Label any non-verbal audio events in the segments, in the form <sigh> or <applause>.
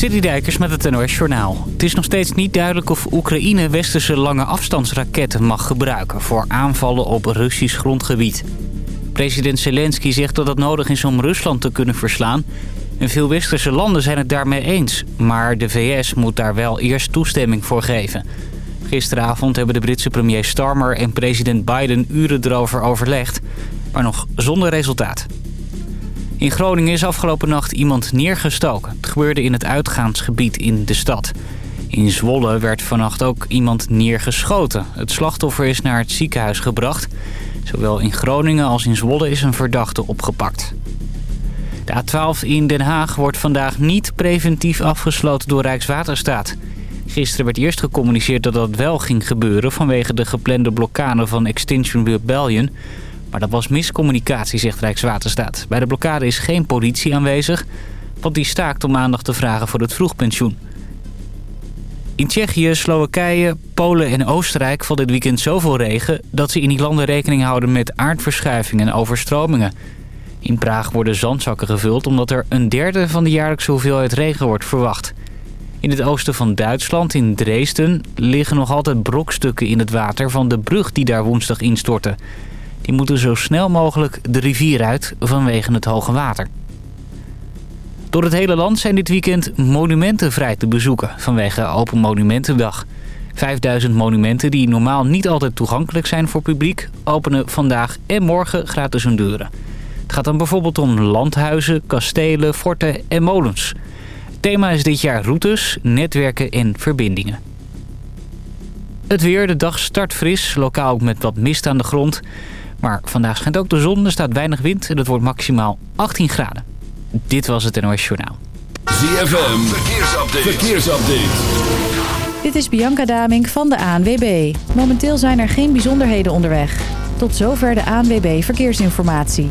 Citydijkers met het NOS Journaal. Het is nog steeds niet duidelijk of Oekraïne westerse lange afstandsraketten mag gebruiken... voor aanvallen op Russisch grondgebied. President Zelensky zegt dat het nodig is om Rusland te kunnen verslaan... en veel westerse landen zijn het daarmee eens. Maar de VS moet daar wel eerst toestemming voor geven. Gisteravond hebben de Britse premier Starmer en president Biden uren erover overlegd... maar nog zonder resultaat. In Groningen is afgelopen nacht iemand neergestoken. Het gebeurde in het uitgaansgebied in de stad. In Zwolle werd vannacht ook iemand neergeschoten. Het slachtoffer is naar het ziekenhuis gebracht. Zowel in Groningen als in Zwolle is een verdachte opgepakt. De A12 in Den Haag wordt vandaag niet preventief afgesloten door Rijkswaterstaat. Gisteren werd eerst gecommuniceerd dat dat wel ging gebeuren... vanwege de geplande blokkade van Extinction Rebellion... Maar dat was miscommunicatie, zegt Rijkswaterstaat. Bij de blokkade is geen politie aanwezig, want die staakt om aandacht te vragen voor het vroegpensioen. In Tsjechië, Slowakije, Polen en Oostenrijk valt dit weekend zoveel regen... dat ze in die landen rekening houden met aardverschuivingen en overstromingen. In Praag worden zandzakken gevuld omdat er een derde van de jaarlijkse hoeveelheid regen wordt verwacht. In het oosten van Duitsland, in Dresden, liggen nog altijd brokstukken in het water van de brug die daar woensdag instortte. Die moeten zo snel mogelijk de rivier uit vanwege het hoge water. Door het hele land zijn dit weekend monumenten vrij te bezoeken vanwege Open Monumentendag. 5000 monumenten die normaal niet altijd toegankelijk zijn voor publiek... openen vandaag en morgen gratis hun deuren. Het gaat dan bijvoorbeeld om landhuizen, kastelen, forten en molens. Het thema is dit jaar routes, netwerken en verbindingen. Het weer, de dag start fris, lokaal ook met wat mist aan de grond... Maar vandaag schijnt ook de zon, er staat weinig wind en het wordt maximaal 18 graden. Dit was het NOS Journaal. ZFM, verkeersupdate. verkeersupdate. Dit is Bianca Damink van de ANWB. Momenteel zijn er geen bijzonderheden onderweg. Tot zover de ANWB Verkeersinformatie.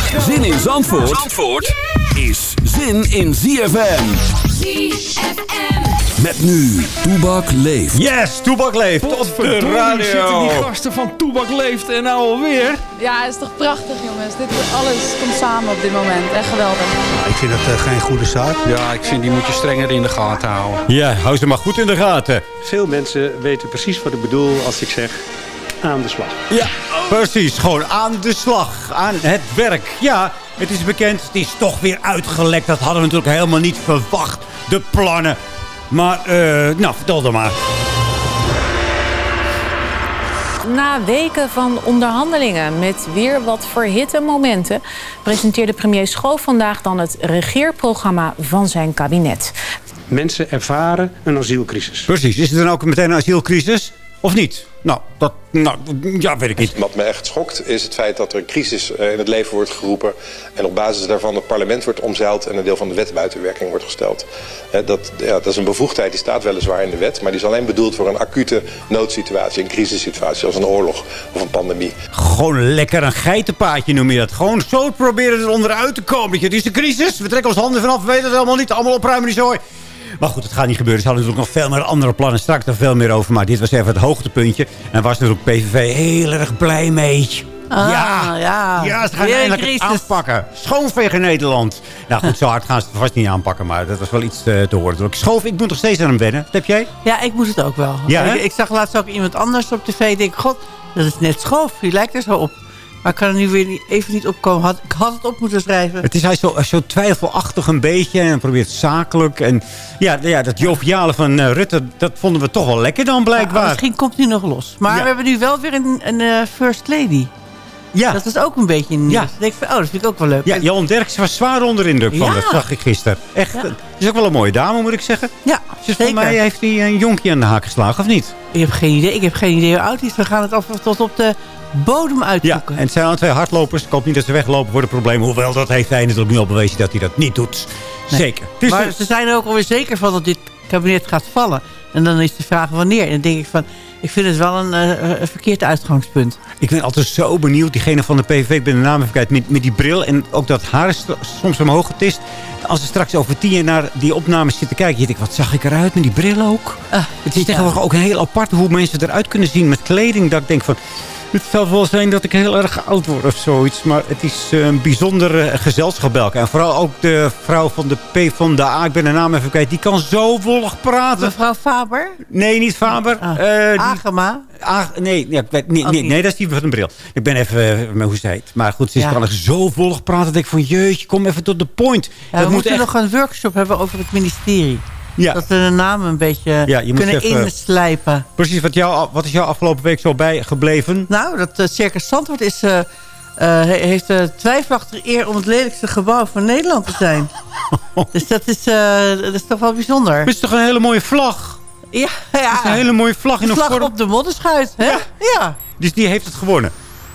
Zin in Zandvoort, Zandvoort is zin in ZFM. ZFM. Met nu, Toebak leeft. Yes, Toebak leeft op de radio. zitten die gasten van Toebak leeft en nou alweer. Ja, het is toch prachtig jongens. Dit, alles komt samen op dit moment. Echt geweldig. ik vind het uh, geen goede zaak. Ja, ik vind die moet je strenger in de gaten houden. Ja, hou ze maar goed in de gaten. Veel mensen weten precies wat ik bedoel als ik zeg aan de slag. Ja, precies. Gewoon aan de slag. Aan het werk. Ja, het is bekend. Het is toch weer uitgelekt. Dat hadden we natuurlijk helemaal niet verwacht. De plannen. Maar, uh, nou, vertel dan maar. Na weken van onderhandelingen met weer wat verhitte momenten... presenteerde premier Schoof vandaag dan het regeerprogramma van zijn kabinet. Mensen ervaren een asielcrisis. Precies. Is het dan ook meteen een asielcrisis? Of niet? Nou, dat, nou, ja, weet ik niet. Wat me echt schokt is het feit dat er een crisis eh, in het leven wordt geroepen... en op basis daarvan het parlement wordt omzeild... en een deel van de wet buiten werking wordt gesteld. Dat, ja, dat is een bevoegdheid, die staat weliswaar in de wet... maar die is alleen bedoeld voor een acute noodsituatie... een crisissituatie, als een oorlog of een pandemie. Gewoon lekker een geitenpaadje noem je dat. Gewoon zo proberen er onderuit te komen. Het is een crisis, we trekken ons handen vanaf, we weten het helemaal niet. Allemaal opruimen die zooi. Maar goed, het gaat niet gebeuren. Ze hadden natuurlijk nog veel meer andere plannen. Straks er veel meer over. Maar dit was even het hoogtepuntje. En was natuurlijk PVV heel erg blij mee. Ah, ja, ja. ja, ze gaan eindelijk het aanpakken. Schoonvegen Nederland. Nou goed, zo hard gaan ze het vast niet aanpakken. Maar dat was wel iets te, te horen. Ik schoof, ik moet nog steeds aan hem wennen. Heb jij? Ja, ik moest het ook wel. Ja, ik, ik, zag laatst ook iemand anders op tv. Ik denk, god, dat is net schoof. Die lijkt er zo op. Maar ik kan er nu weer even niet opkomen. Had, ik had het op moeten schrijven. Het is hij zo, zo twijfelachtig een beetje. En probeert zakelijk. En ja, ja dat joviale van uh, Rutte, dat vonden we toch wel lekker dan blijkbaar. misschien komt hij nog los. Maar we hebben nu wel weer een, een uh, first lady. Ja. Dat is ook een beetje nieuws. Ja. Denk ik van, oh, dat vind ik ook wel leuk. Ja, En- Johan Derksen was zwaar onder indruk van Ja. dat, zag ik gisteren. Echt, Ja. het is ook wel een mooie dame, moet ik zeggen. ja Dus voor mij heeft hij een jonkje aan de haak geslagen, of niet? Ik heb geen idee. Ik heb geen idee hoe oud hij is. We gaan het af, tot op de bodem Ja, uitzoeken. en het zijn al twee hardlopers. Ik hoop niet dat ze weglopen voor de problemen. Hoewel, dat heeft hij natuurlijk nu al bewezen dat hij dat niet doet. Nee. Zeker. Het maar ze zijn er ook alweer zeker van dat dit kabinet gaat vallen. En dan is de vraag wanneer. En dan denk ik van, ik vind het wel een, eh, een verkeerd uitgangspunt. Ik ben altijd zo benieuwd. Diegene van de PVV, ik ben de naam even kwijt. Met, met die bril en ook dat haar soms omhoog getist. Als ze straks over tien jaar naar die opnames zitten kijken. Je denkt, wat zag ik eruit met die bril ook? Ah, Het is ja. tegenwoordig ook heel apart hoe mensen eruit kunnen zien met kleding. Dat ik denk van, het zal wel zijn dat ik heel erg oud word of zoiets. Maar het is eh, een bijzonder eh, gezelschap bij elkaar. En vooral ook de vrouw van de P van de A. Ik ben de naam even kwijt. Die kan zo volg praten. Mevrouw Faber? Nee, niet Faber. Ah. Eh, die- Agema? Nee, ja, nee, nee, niet. nee, dat is die van de bril. Ik ben even, maar hoe zei het? Maar goed, ze is Ja. kan er zo volg praten. Dat ik van, jeetje, kom even tot de point. Ja, we moeten nog een workshop hebben over het ministerie. Ja. Dat we de namen een beetje Ja, kunnen even- inslijpen. Precies, wat, jou, wat is jou afgelopen week zo bijgebleven? Nou, dat eh, Circus Zandvoort is, eh, eh, he- heeft de twijfelachtige eer om het lelijkste gebouw van Nederland te zijn. <laughs> dus dat is, dat is toch wel bijzonder. Het is toch een hele mooie vlag? Ja, Het is ja. een hele mooie vlag in een vlag vorm. op de modderschuit, hè? Ja. Dus die heeft het gewonnen.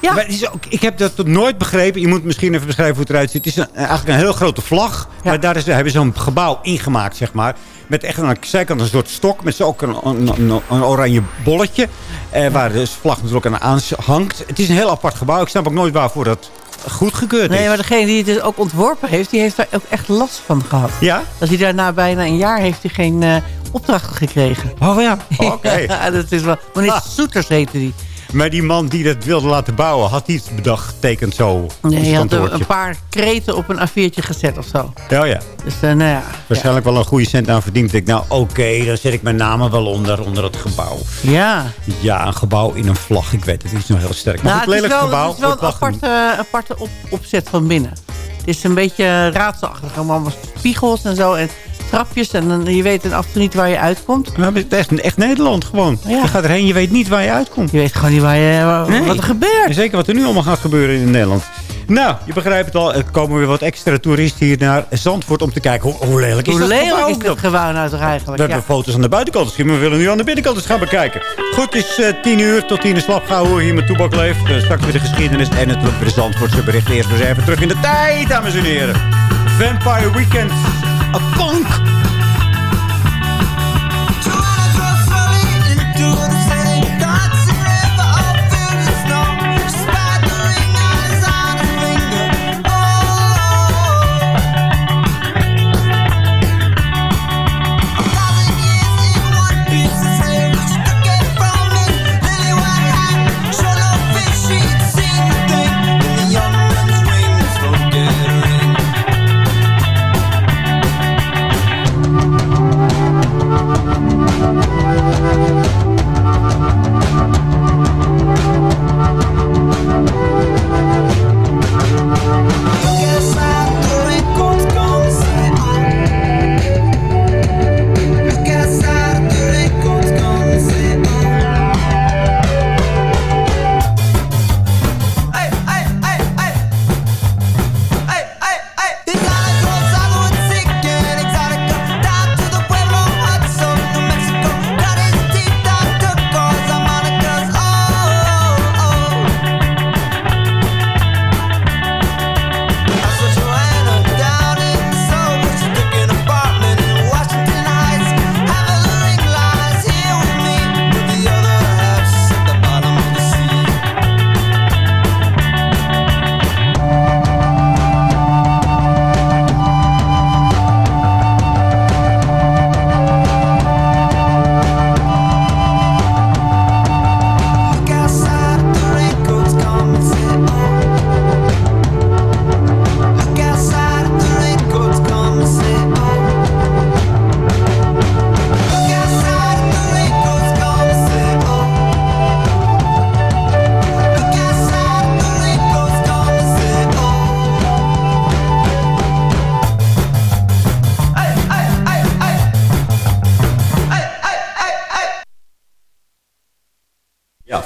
Ja. Maar het is ook, ik heb dat tot nooit begrepen. Je moet misschien even beschrijven hoe het eruit ziet. Het is een, eigenlijk een heel grote vlag. Ja. Maar daar is, hebben ze zo'n gebouw ingemaakt, zeg maar. Met echt aan de zijkant een soort stok. Met zo ook een, een, een, een oranje bolletje. Eh, waar de vlag natuurlijk aan aan hangt. Het is een heel apart gebouw. Ik snap ook nooit waarvoor dat goedgekeurd is. Nee, maar degene die het dus ook ontworpen heeft, die heeft daar ook echt last van gehad. Ja? Dat hij daarna bijna een jaar heeft hij geen eh, opdracht gekregen. Oh ja. <laughs> Oké. Dat is wel... Meneer Ah. Soeters heette die. Maar die man die dat wilde laten bouwen, had hij het bedacht, tekent zo. Nee, hij had een paar kreten op een A4'tje gezet of zo. Ja, ja. Dus eh, nou ja. Waarschijnlijk wel een goede cent aan verdiend. Ik nou oké, dan zet ik mijn naam er wel onder, onder het gebouw. Ja. Ja, een gebouw in een vlag. Ik weet het, het is nog heel sterk. Maar Nou, het, is lelijk wel, gebouw. het is wel een aparte, aparte op, opzet van binnen. Het is een beetje raadselachtig. Allemaal spiegels en zo. En trapjes. En dan, je weet af en toe niet waar je uitkomt. Maar het is echt, echt Nederland gewoon. Ja. Je gaat erheen, je weet niet waar je uitkomt. Je weet gewoon niet waar je, Nee. wat er gebeurt. En zeker wat er nu allemaal gaat gebeuren in Nederland. Nou, je begrijpt het al. Er komen weer wat extra toeristen hier naar Zandvoort om te kijken hoe, hoe lelijk is Hoe dat lelijk gebouw. is dat gewoon nou toch We eigenlijk? hebben Ja. foto's aan de buitenkant gezien, maar we willen nu aan de binnenkant eens gaan bekijken. Goed, het is eh, tien uur tot tien uur slap gaan hoe hier met Toebak leeft. Eh, straks weer de geschiedenis en natuurlijk weer de Zandvoortse berichten. Eerst dus even terug in de tijd, dames en heren. Vampire Weekend. A punk.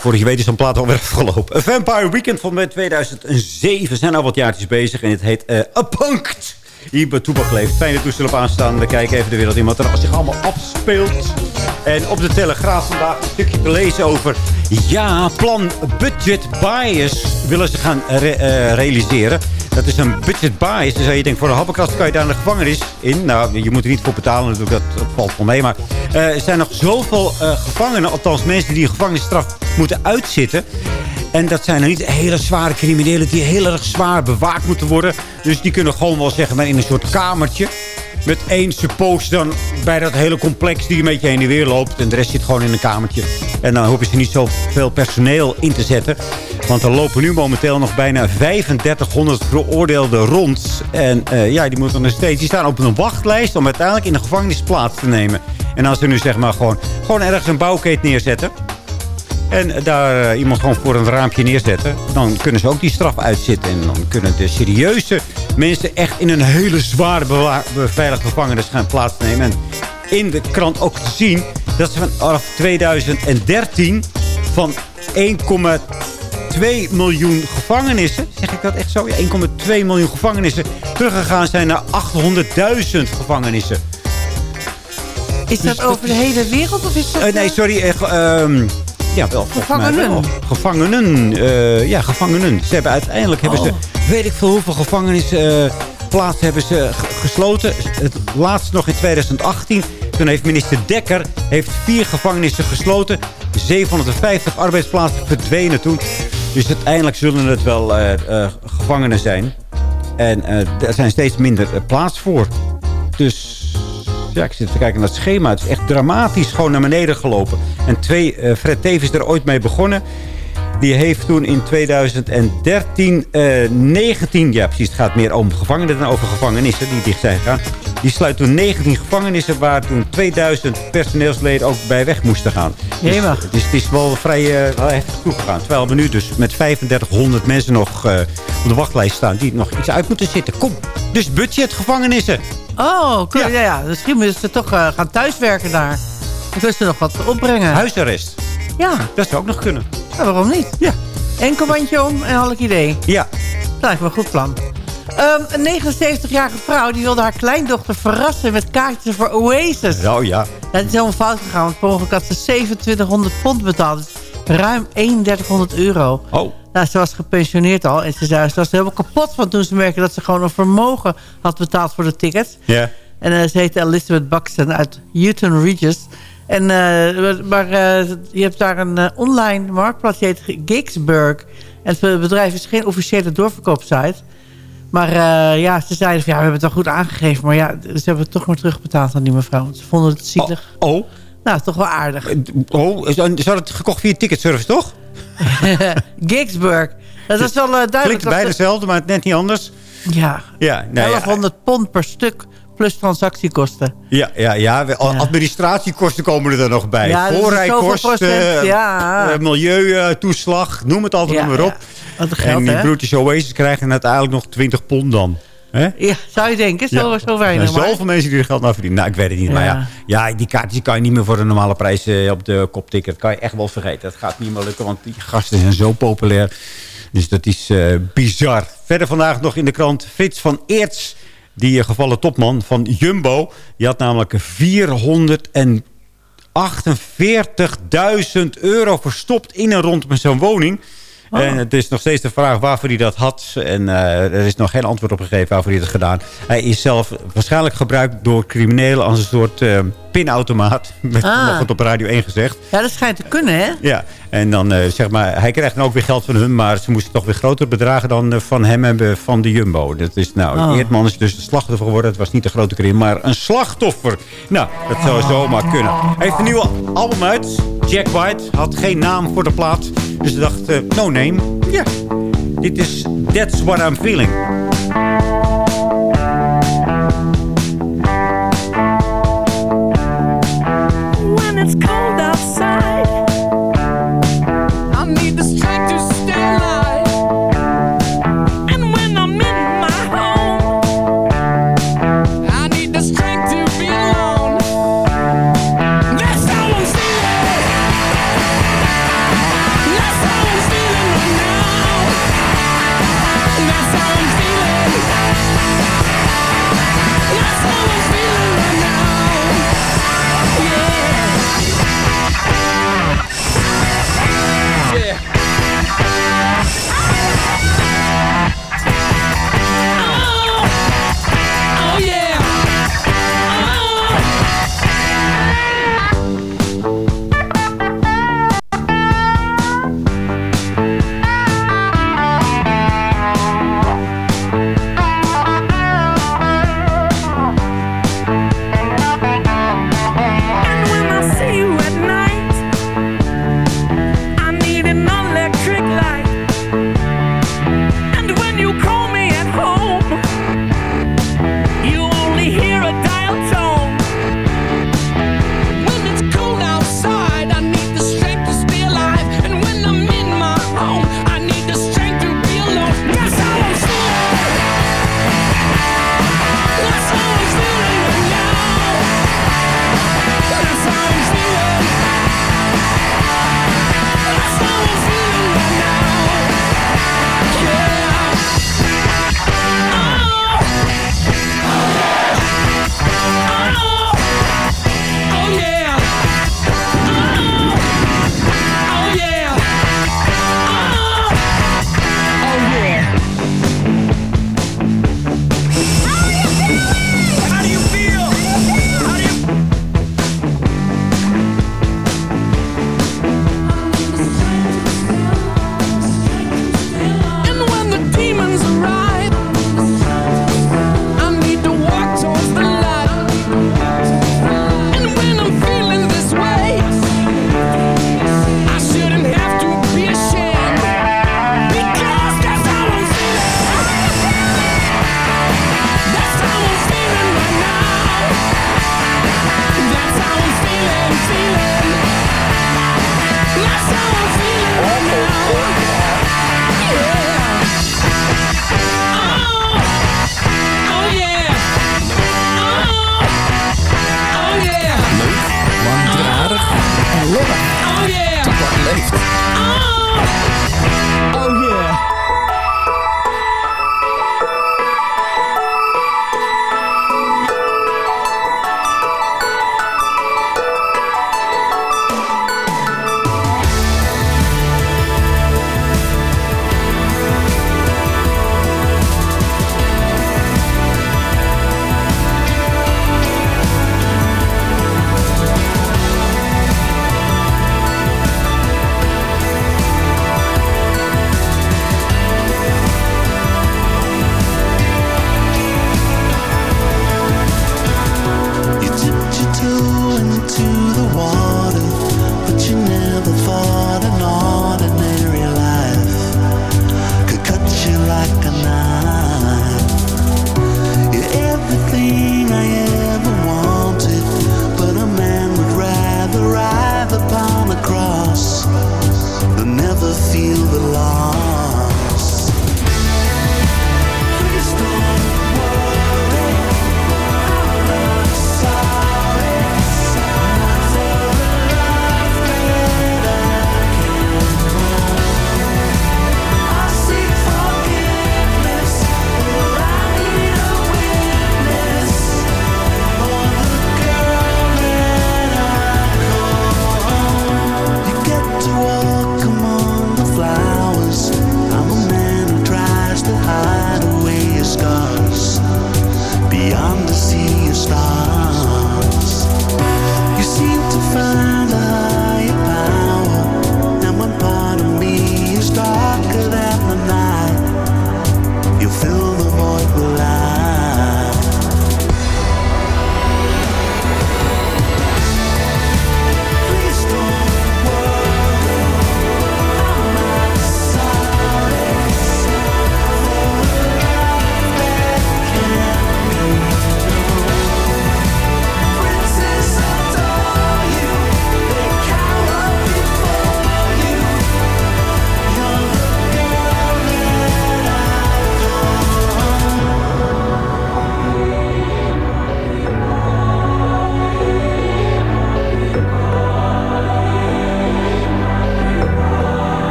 Voor je weet is een plaat alweer <laughs> afgelopen. Vampire Weekend van 2007 zijn al wat jaartjes bezig. En het heet uh, A Punked. Hier bij leeft. Fijne toestel op aanstaan. We kijken even de wereld in wat er zich allemaal afspeelt. En op de Telegraaf vandaag een stukje te lezen over... Ja, plan budget bias willen ze gaan uh, realiseren. Dat is een budget bias. Dus je denkt, voor een happenkast kan je daar een gevangenis in. Nou, je moet er niet voor betalen, natuurlijk, dat, valt wel mee. Maar uh, er zijn nog zoveel uh, gevangenen, althans mensen die een gevangenisstraf moeten uitzitten. En dat zijn dan niet hele zware criminelen die heel erg zwaar bewaakt moeten worden. Dus die kunnen gewoon wel zeggen, maar in een soort kamertje met één suppose dan bij dat hele complex die een beetje heen en weer loopt. En de rest zit gewoon in een kamertje. En dan hoeven ze niet zoveel personeel in te zetten. Want er lopen nu momenteel nog bijna 3500 veroordeelden rond. En uh, ja, die moeten nog steeds... Die staan op een wachtlijst om uiteindelijk in de gevangenis plaats te nemen. En als ze nu zeg maar gewoon, gewoon ergens een bouwkeet neerzetten... En daar uh, iemand gewoon voor een raampje neerzetten. Dan kunnen ze ook die straf uitzitten. En dan kunnen de serieuze mensen echt in een hele zware beveiligde gevangenis gaan plaatsnemen. En in de krant ook te zien dat ze vanaf 2013 van 1,2 miljoen gevangenissen... Zeg ik dat echt zo? Ja, 1,2 miljoen gevangenissen teruggegaan zijn naar 800.000 gevangenissen. Is dat dus over de hele wereld? Of is dat, uh, nee, sorry. Uh, um, ja, wel. Gevangenen? Gevangenen. Uh, ja, gevangenen. Ze hebben uiteindelijk hebben ze, oh. weet ik veel hoeveel gevangenisplaatsen uh, hebben ze gesloten. Het laatst nog in 2018. Toen heeft minister Dekker heeft vier gevangenissen gesloten. 750 arbeidsplaatsen verdwenen toen. Dus uiteindelijk zullen het wel uh, gevangenen zijn. En er zijn steeds minder plaats voor. Dus ja, ik zit te kijken naar het schema. Het is echt dramatisch gewoon naar beneden gelopen. En twee, uh, Fred is er ooit mee begonnen. Die heeft toen in 2013, uh, 19... Ja, precies, het gaat meer om gevangenen dan over gevangenissen die dicht zijn gegaan. Die sluit toen 19 gevangenissen waar toen 2000 personeelsleden ook bij weg moesten gaan. Dus, dus het is wel vrij uh, heftig toegegaan. Terwijl we nu dus met 3500 mensen nog uh, op de wachtlijst staan die nog iets uit moeten zitten. Kom, dus budget gevangenissen. Oh, ja. ja, ja. Misschien moeten ze toch uh, gaan thuiswerken daar. Kunnen ze nog wat opbrengen. Huisarrest. Ja. Dat zou ook nog kunnen. Ja, waarom niet? Ja. Enkel bandje om en had ik idee. Ja. Dat lijkt me een goed plan. Um, een 79-jarige vrouw die wilde haar kleindochter verrassen met kaartjes voor Oasis. Oh ja. Dat is helemaal fout gegaan, want per ongeluk had ze 2700 pond betaald. Dus ruim 3100 euro. Oh. Nou, ze was gepensioneerd al. En ze, zei, ze was helemaal kapot van toen ze merkte dat ze gewoon een vermogen had betaald voor de tickets. Ja. En uh, ze heet Elizabeth Buxton uit Newton Regis. En, uh, maar uh, je hebt daar een online marktplaats, die heet Gigsburg. En het bedrijf is geen officiële doorverkoopsite. Maar ja, ze zeiden van ja, we hebben het wel goed aangegeven. Maar ja, ze hebben het toch maar terugbetaald aan die mevrouw. Want ze vonden het zielig. Oh, oh. Nou, toch wel aardig. Oh, ze hadden het gekocht via ticketservice, toch? <laughs> Gigsburg. Dat is wel duidelijk. Klinkt bijna hetzelfde, maar net niet anders. Ja. ja nou 1100 pond per stuk plus transactiekosten. Ja, ja, ja. Administratiekosten komen er dan nog bij. Ja, Voorrijkosten, ja. uh, milieutoeslag, noem het altijd ja, maar op. Ja. Geld, en die British Oasis krijgen uiteindelijk nog 20 pond dan. He? Ja, zou je denken. Zo, zo weinig. Er zijn zoveel mensen die er geld naar verdienen. Nou, ik weet het niet. Maar ja, ja, die kaartjes kan je niet meer voor de normale prijs uh, op de kop tikken. Dat kan je echt wel vergeten. Dat gaat niet meer lukken, want die gasten zijn zo populair. Dus dat is uh, bizar. Verder vandaag nog in de krant Frits van Eerts. Die uh, gevallen topman van Jumbo. Die had namelijk 448.000 euro verstopt in en rondom zijn woning. Oh. En het is nog steeds de vraag waarvoor hij dat had. En uh, er is nog geen antwoord op gegeven waarvoor hij dat gedaan. Hij is zelf waarschijnlijk gebruikt door criminelen als een soort uh, pinautomaat. <laughs> Met ah. nog wat op Radio 1 gezegd. Ja, dat schijnt te kunnen, hè? Ja, en dan uh, zeg maar, hij krijgt dan ook weer geld van hun. Maar ze moesten toch weer grotere bedragen dan van hem hebben van de Jumbo. Dat is nou, oh. Eerdman is dus een slachtoffer geworden. Het was niet de grote crimineel, maar een slachtoffer. Nou, dat zou oh. zomaar kunnen. Hij heeft een nieuwe album uit. Jack White had geen naam voor de plaat. Dus ze dacht, uh, no name. Ja, dit is That's What I'm Feeling. When it's cold outside like to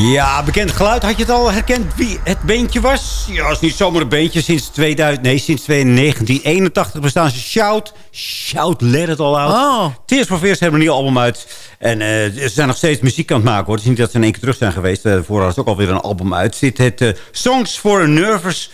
Ja, bekend geluid. Had je het al herkend wie het beentje was? Ja, het is niet zomaar een beentje. Sinds, 2000, nee, sinds 1981 bestaan ze Shout. Shout Let It All Out. Oh. Tears for Fears hebben een nieuw album uit. En eh, ze zijn nog steeds muziek aan het maken. hoor. Het is niet dat ze in één keer terug zijn geweest. Uh, Vooral is ook alweer een album uit. Zit het eh, Songs for a Nervous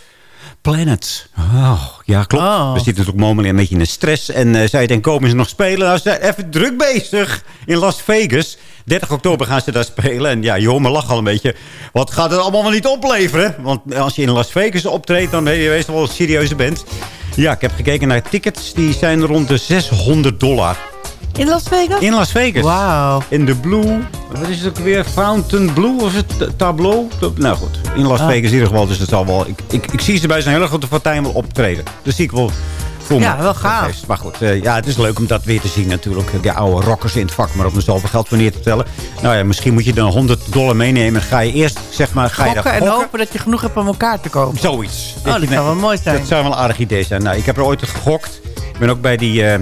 Planet. Oh, ja, klopt. Oh. We zitten natuurlijk momenteel een beetje in de stress. En uh, zij denken, komen ze nog spelen? Nou, ze zijn even druk bezig in Las Vegas. 30 oktober gaan ze daar spelen. En ja, me lachen al een beetje. Wat gaat het allemaal wel niet opleveren? Want als je in Las Vegas optreedt, dan ben je meestal wel een serieuze band. Ja, ik heb gekeken naar tickets. Die zijn rond de 600 dollar. In Las Vegas? In Las Vegas. Wauw. In de Blue. Wat is het ook weer? Fountain Blue of het Tableau? Nou goed, in Las Ah. Vegas in ieder geval. Dus het zal wel... Ik, ik, ik zie ze bij zo'n hele grote partij wel optreden. Dus zie ik wel... voor Ja, me. wel gaaf. Maar goed, eh, ja, het is leuk om dat weer te zien natuurlijk. De oude rockers in het vak, maar er zoveel geld voor neer te tellen. Nou ja, misschien moet je dan 100 dollar meenemen. Ga je eerst, zeg maar, ga je Gokken en gokken. hopen dat je genoeg hebt om elkaar te komen. Zoiets. Oh, dat zou wel mooi zijn. Dat zou wel een aardig idee zijn. Nou, ik heb er ooit gegokt. Ik ben ook bij die, eh,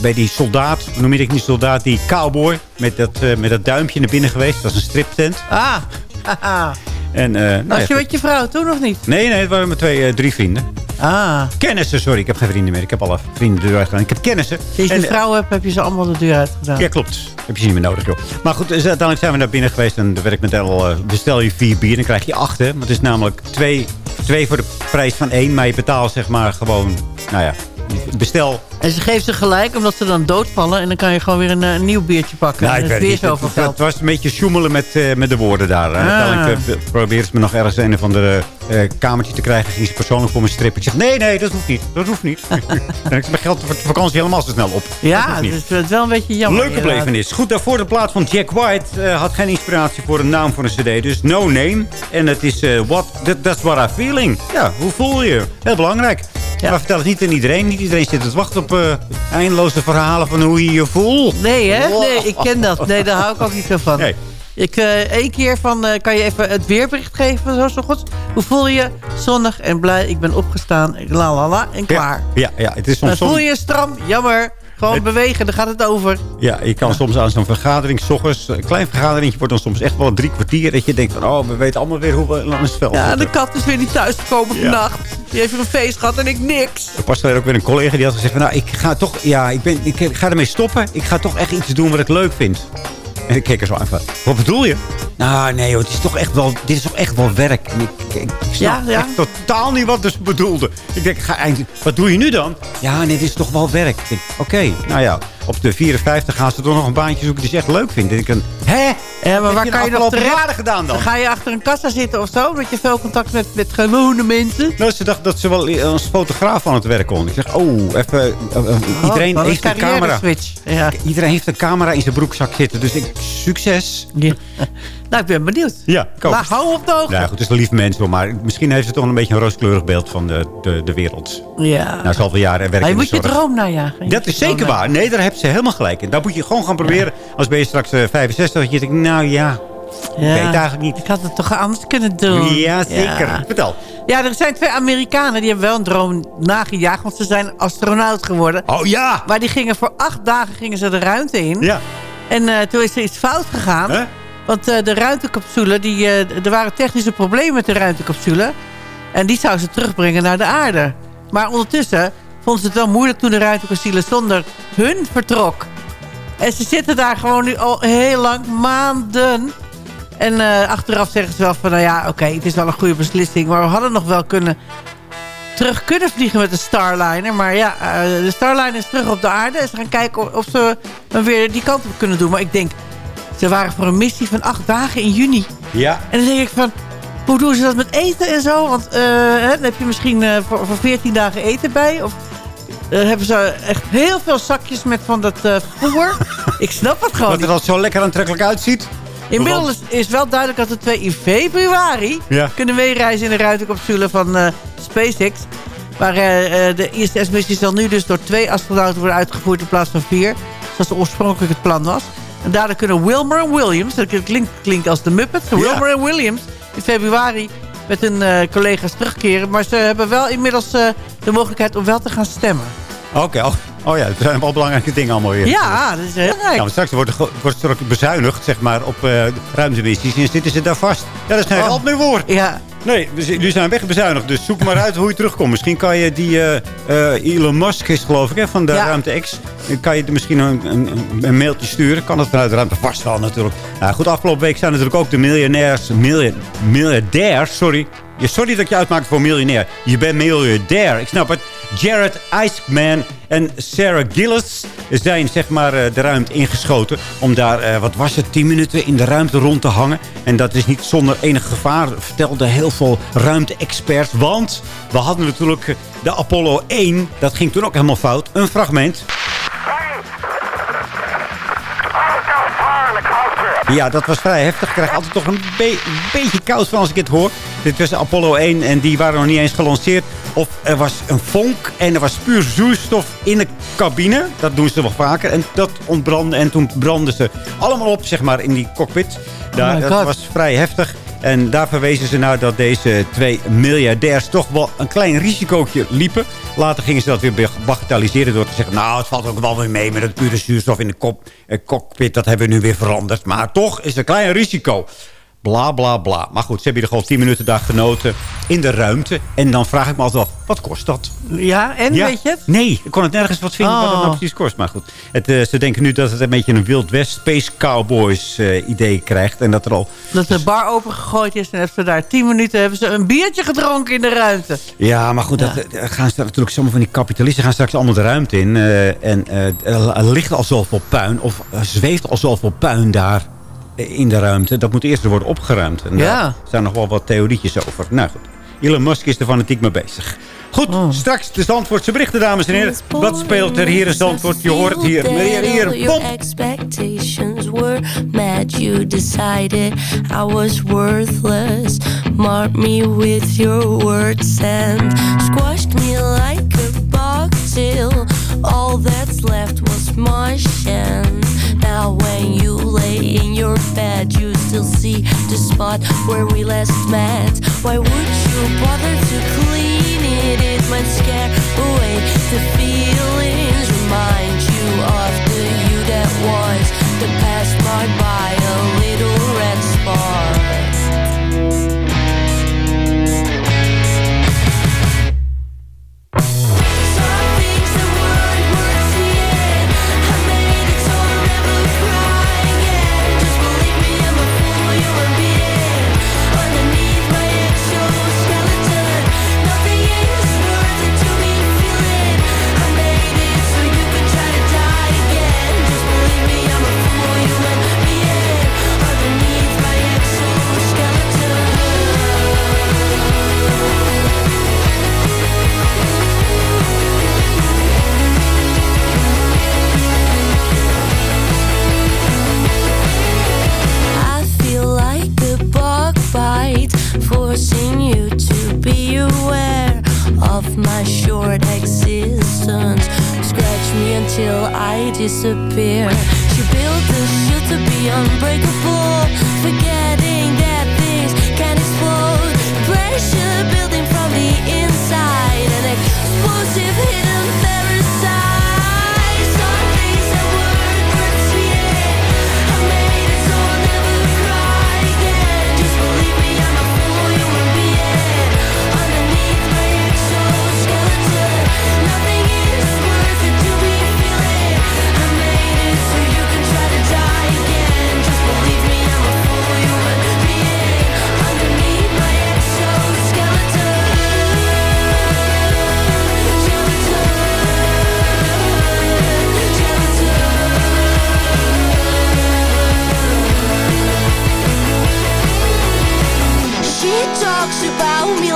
bij, die soldaat, noem je dat niet soldaat, die cowboy met dat, eh, met dat duimpje naar binnen geweest. Dat is een striptent. Ah, haha. <laughs> En, eh, nou, Was je met je vrouw toen nog niet? Nee, nee, het waren mijn twee, eh, drie vrienden. Ah. Kennissen, sorry. Ik heb geen vrienden meer. Ik heb alle vrienden de deur uitgedaan. Ik heb kennissen. Als je En, een vrouw hebt, heb je ze allemaal de deur uitgedaan. Ja, klopt. Heb je ze niet meer nodig, joh. Maar goed, dus uiteindelijk zijn we naar binnen geweest. En dan werd ik met al, bestel je vier bier, dan krijg je acht, hè. Want het is namelijk twee, twee voor de prijs van één. Maar je betaalt zeg maar gewoon, nou ja, bestel. En ze geeft ze gelijk, omdat ze dan doodvallen. En dan kan je gewoon weer een, eh, een nieuw biertje pakken. Nou, en ik dat het weer Het, het was een beetje sjoemelen met, eh, met de woorden daar. Ah. Uiteindelijk uh, probeerde ze me nog ergens een of andere eh, kamertje te krijgen. Ging ze persoonlijk voor me strippen. Ik zeg, nee, nee, dat hoeft niet. Dat hoeft niet. <laughs> en ik mijn geld voor de vakantie helemaal zo snel op. Dat Ja, dus het is wel een beetje jammer. Leuke belevenis. Goed, daarvoor de plaat van Jack White eh, had geen inspiratie voor een naam voor een cd. Dus No Name. En het is eh, what, that, That's What I'm Feeling. Ja, hoe voel je je? Heel belangrijk. Maar vertel het niet aan iedereen. Niet iedereen zit te wachten op eh, eindeloze verhalen van hoe je je voelt. Nee, hè? Nee, ik ken dat. Nee, daar hou ik ook niet zo van. Nee. Ik, eh één keer van, eh, kan je even het weerbericht geven? Zo, zo goed. Hoe voel je? Zonnig en blij. Ik ben opgestaan. La la la. En klaar. Ja, ja, het is soms... voel je je stram? Jammer. Gewoon Het- bewegen, daar gaat het over. ja, je kan soms aan zo'n vergadering, 's ochtends, een klein vergaderingje wordt dan soms echt wel drie kwartier. Dat je denkt van, oh, we weten allemaal weer hoe we langs het veld Ja, de kat is weer niet thuisgekomen Ja. vannacht. Die heeft weer een feest gehad en ik niks. Er was er ook weer een collega die had gezegd van, nou, ik ga toch, ja, ik, ben, ik ga ermee stoppen. Ik ga toch echt iets doen wat ik leuk vind. En ik keek er zo aan van, wat bedoel je? Nou, nee, hoor, het is toch echt wel, dit is toch echt wel werk. En ik, ik, ik snap Ja, ja. echt totaal niet wat dus bedoelde. Ik denk, ga eindelijk, wat doe je nu dan? Ja, nee, dit is toch wel werk. Oké, nou ja, op de 54 gaan ze toch nog een baantje zoeken die ze echt leuk vinden. En ik denk, hè? Ja, maar waar je kan de je nog afgelopen terecht? gedaan dan? Ga je achter een kassa zitten of zo, omdat je veel contact met, met gewone mensen. Nou, ze dacht dat ze wel als fotograaf aan het werk kon. Ik zeg, oh, even... eh, eh, iedereen wat een heeft een camera. carrière-switch. Ja. Iedereen heeft een camera in zijn broekzak zitten. Dus ik, succes. Ja. <laughs> Nou, ik ben benieuwd. Ja, ook. Maar hou op de hoogte. Nou goed, het is een lief mens hoor. Maar misschien heeft ze toch een beetje een rooskleurig beeld van de, de, de wereld. Ja. Na zoveel jaren werken maar je de moet je droom najagen. Dat is zeker waar. Nee, daar heeft ze helemaal gelijk in. Dat moet je gewoon gaan proberen. Als ben je straks eh, 65, dat je denkt, nou ja. Ja. weet het eigenlijk niet. Ik had het toch anders kunnen doen. Ja, zeker. Ja. Vertel. Ja, er zijn twee Amerikanen die hebben wel een droom nagejaagd. Want ze zijn astronaut geworden. Oh ja! Maar die gingen voor acht dagen gingen ze de ruimte in. Ja. En eh, toen is er iets fout gegaan. Want eh, de ruimtecapsule, die, eh, er waren technische problemen met de ruimtecapsule. En die zou ze terugbrengen naar de aarde. Maar ondertussen vonden ze het wel moeilijk toen de ruimtecapsule zonder hun vertrok. En ze zitten daar gewoon nu al heel lang, maanden. En eh, achteraf zeggen ze wel van, nou ja, oké, het is wel een goede beslissing. Maar we hadden nog wel kunnen, terug kunnen vliegen met de Starliner. Maar ja, eh, de Starliner is terug op de aarde. En ze gaan kijken of ze hem weer die kant op kunnen doen. Maar ik denk, ze waren voor een missie van acht dagen in juni. Ja. En dan denk ik van, hoe doen ze dat met eten en zo? Want eh, dan heb je misschien voor, voor 14 dagen eten bij. Of eh, hebben ze echt heel veel zakjes met van dat eh voer. <laughs> ik snap het gewoon Dat niet. er al zo lekker aantrekkelijk uitziet. Inmiddels is, wel duidelijk dat de twee in februari Ja. kunnen meereizen in de ruimtecapsule van eh, SpaceX. Maar eh, de ISS-missie zal nu dus door twee astronauten worden uitgevoerd in plaats van vier. Zoals oorspronkelijk het plan was. En daardoor kunnen Wilmer en Williams, dat klinkt, klinkt als de Muppets, Wilmer en Williams in februari met hun eh, collega's terugkeren. Maar ze hebben wel inmiddels eh, de mogelijkheid om wel te gaan stemmen. Oké. oh. Oh ja, het zijn wel belangrijke dingen allemaal weer. Ja, dat is heel belangrijk. Ja, straks wordt er, wordt straks bezuinigd, zeg maar, op uh, ruimtemissies. En zitten ze daar vast. Ja, dat is geen Oh. meer voor. Ja, Nee, dus jullie zijn wegbezuinigd. Dus zoek maar uit hoe je terugkomt. Misschien kan je die eh, eh, Elon Musk is geloof ik, hè, van de Ja. Ruimte X. Kan je misschien een, een, een mailtje sturen. Kan dat vanuit de ruimte? Vast wel natuurlijk. Nou, goed, afgelopen week zijn natuurlijk ook de miljonairs... Milja, miljardairs, sorry. Ja, sorry dat ik je uitmaak voor miljonair. Je bent miljardair. Ik snap het. Jared Isaacman en Sarah Gillis zijn zeg maar eh, de ruimte ingeschoten. Om daar, eh, wat was het, 10 minuten in de ruimte rond te hangen. En dat is niet zonder enig gevaar, vertelden heel veel ruimte-experts. Want we hadden natuurlijk de Apollo 1. Dat ging toen ook helemaal fout. Een fragment. Ja, dat was vrij heftig. Ik krijg altijd toch een be- beetje koud van als ik het hoor. Dit was Apollo 1 en die waren nog niet eens gelanceerd. Of er was een vonk en er was puur zuurstof in de cabine. Dat doen ze wel vaker. En dat ontbrandde en toen brandden ze allemaal op, zeg maar, in die cockpit. Daar, my dat was vrij heftig. En daar verwezen ze naar dat deze twee miljardairs toch wel een klein risicootje liepen. Later gingen ze dat weer bagatelliseren door te zeggen... nou, het valt ook wel weer mee met het pure zuurstof in de kop, eh, cockpit. Dat hebben we nu weer veranderd. Maar toch is er een klein risico. Bla, bla, bla. Maar goed, ze hebben er gewoon 10 minuten daar genoten in de ruimte. En dan vraag ik me altijd af, wat kost dat? ja en Ja. weet je het? Nee, ik kon het nergens wat vinden wat het nou Oh. precies kost. Maar goed, het, eh, ze denken nu dat het een beetje een Wild West Space Cowboys eh, idee krijgt. En dat er al... Dat de bar opengegooid is en hebben ze daar tien minuten hebben ze een biertje gedronken in de ruimte. Ja, maar goed, dat, eh, gaan ze natuurlijk sommige van die kapitalisten gaan straks allemaal de ruimte in. en er ligt al zoveel puin, of er zweeft al zoveel puin daar in de ruimte. Dat moet eerst worden opgeruimd. En Ja. daar zijn nog wel wat theorietjes over. Nou goed, Elon Musk is er fanatiek mee bezig. Goed, straks de Zandvoortse berichten, dames en heren. Wat speelt er hier in Zandvoort? Je hoort het hier. Meneer hier, expectations were met. You decided I was worthless. Marked me with your words and squashed me like a bobtail. All that's left was and now when you lay in your bed, you still see the spot where we last met. Why would you bother to clean it?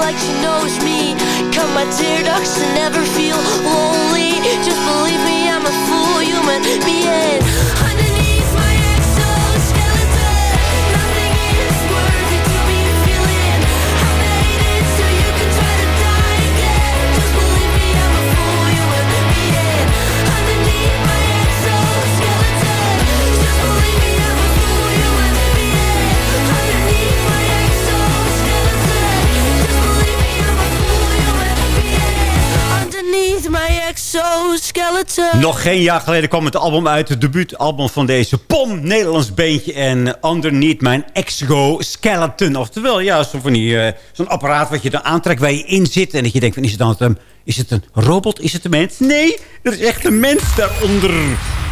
Like she knows me. Cut my tear ducts to never feel lonely. Just believe me, I'm a full human being. My exoskeleton. Nog geen jaar geleden kwam het album uit. Het debuutalbum van deze pom Nederlands beentje. En Underneath mijn Exoskeleton. Oftewel, ja, eh, zo'n apparaat wat je dan aantrekt waar je in zit. En dat je denkt, van, is het dan een, is het een robot? Is het een mens? Nee, er is echt een mens daaronder.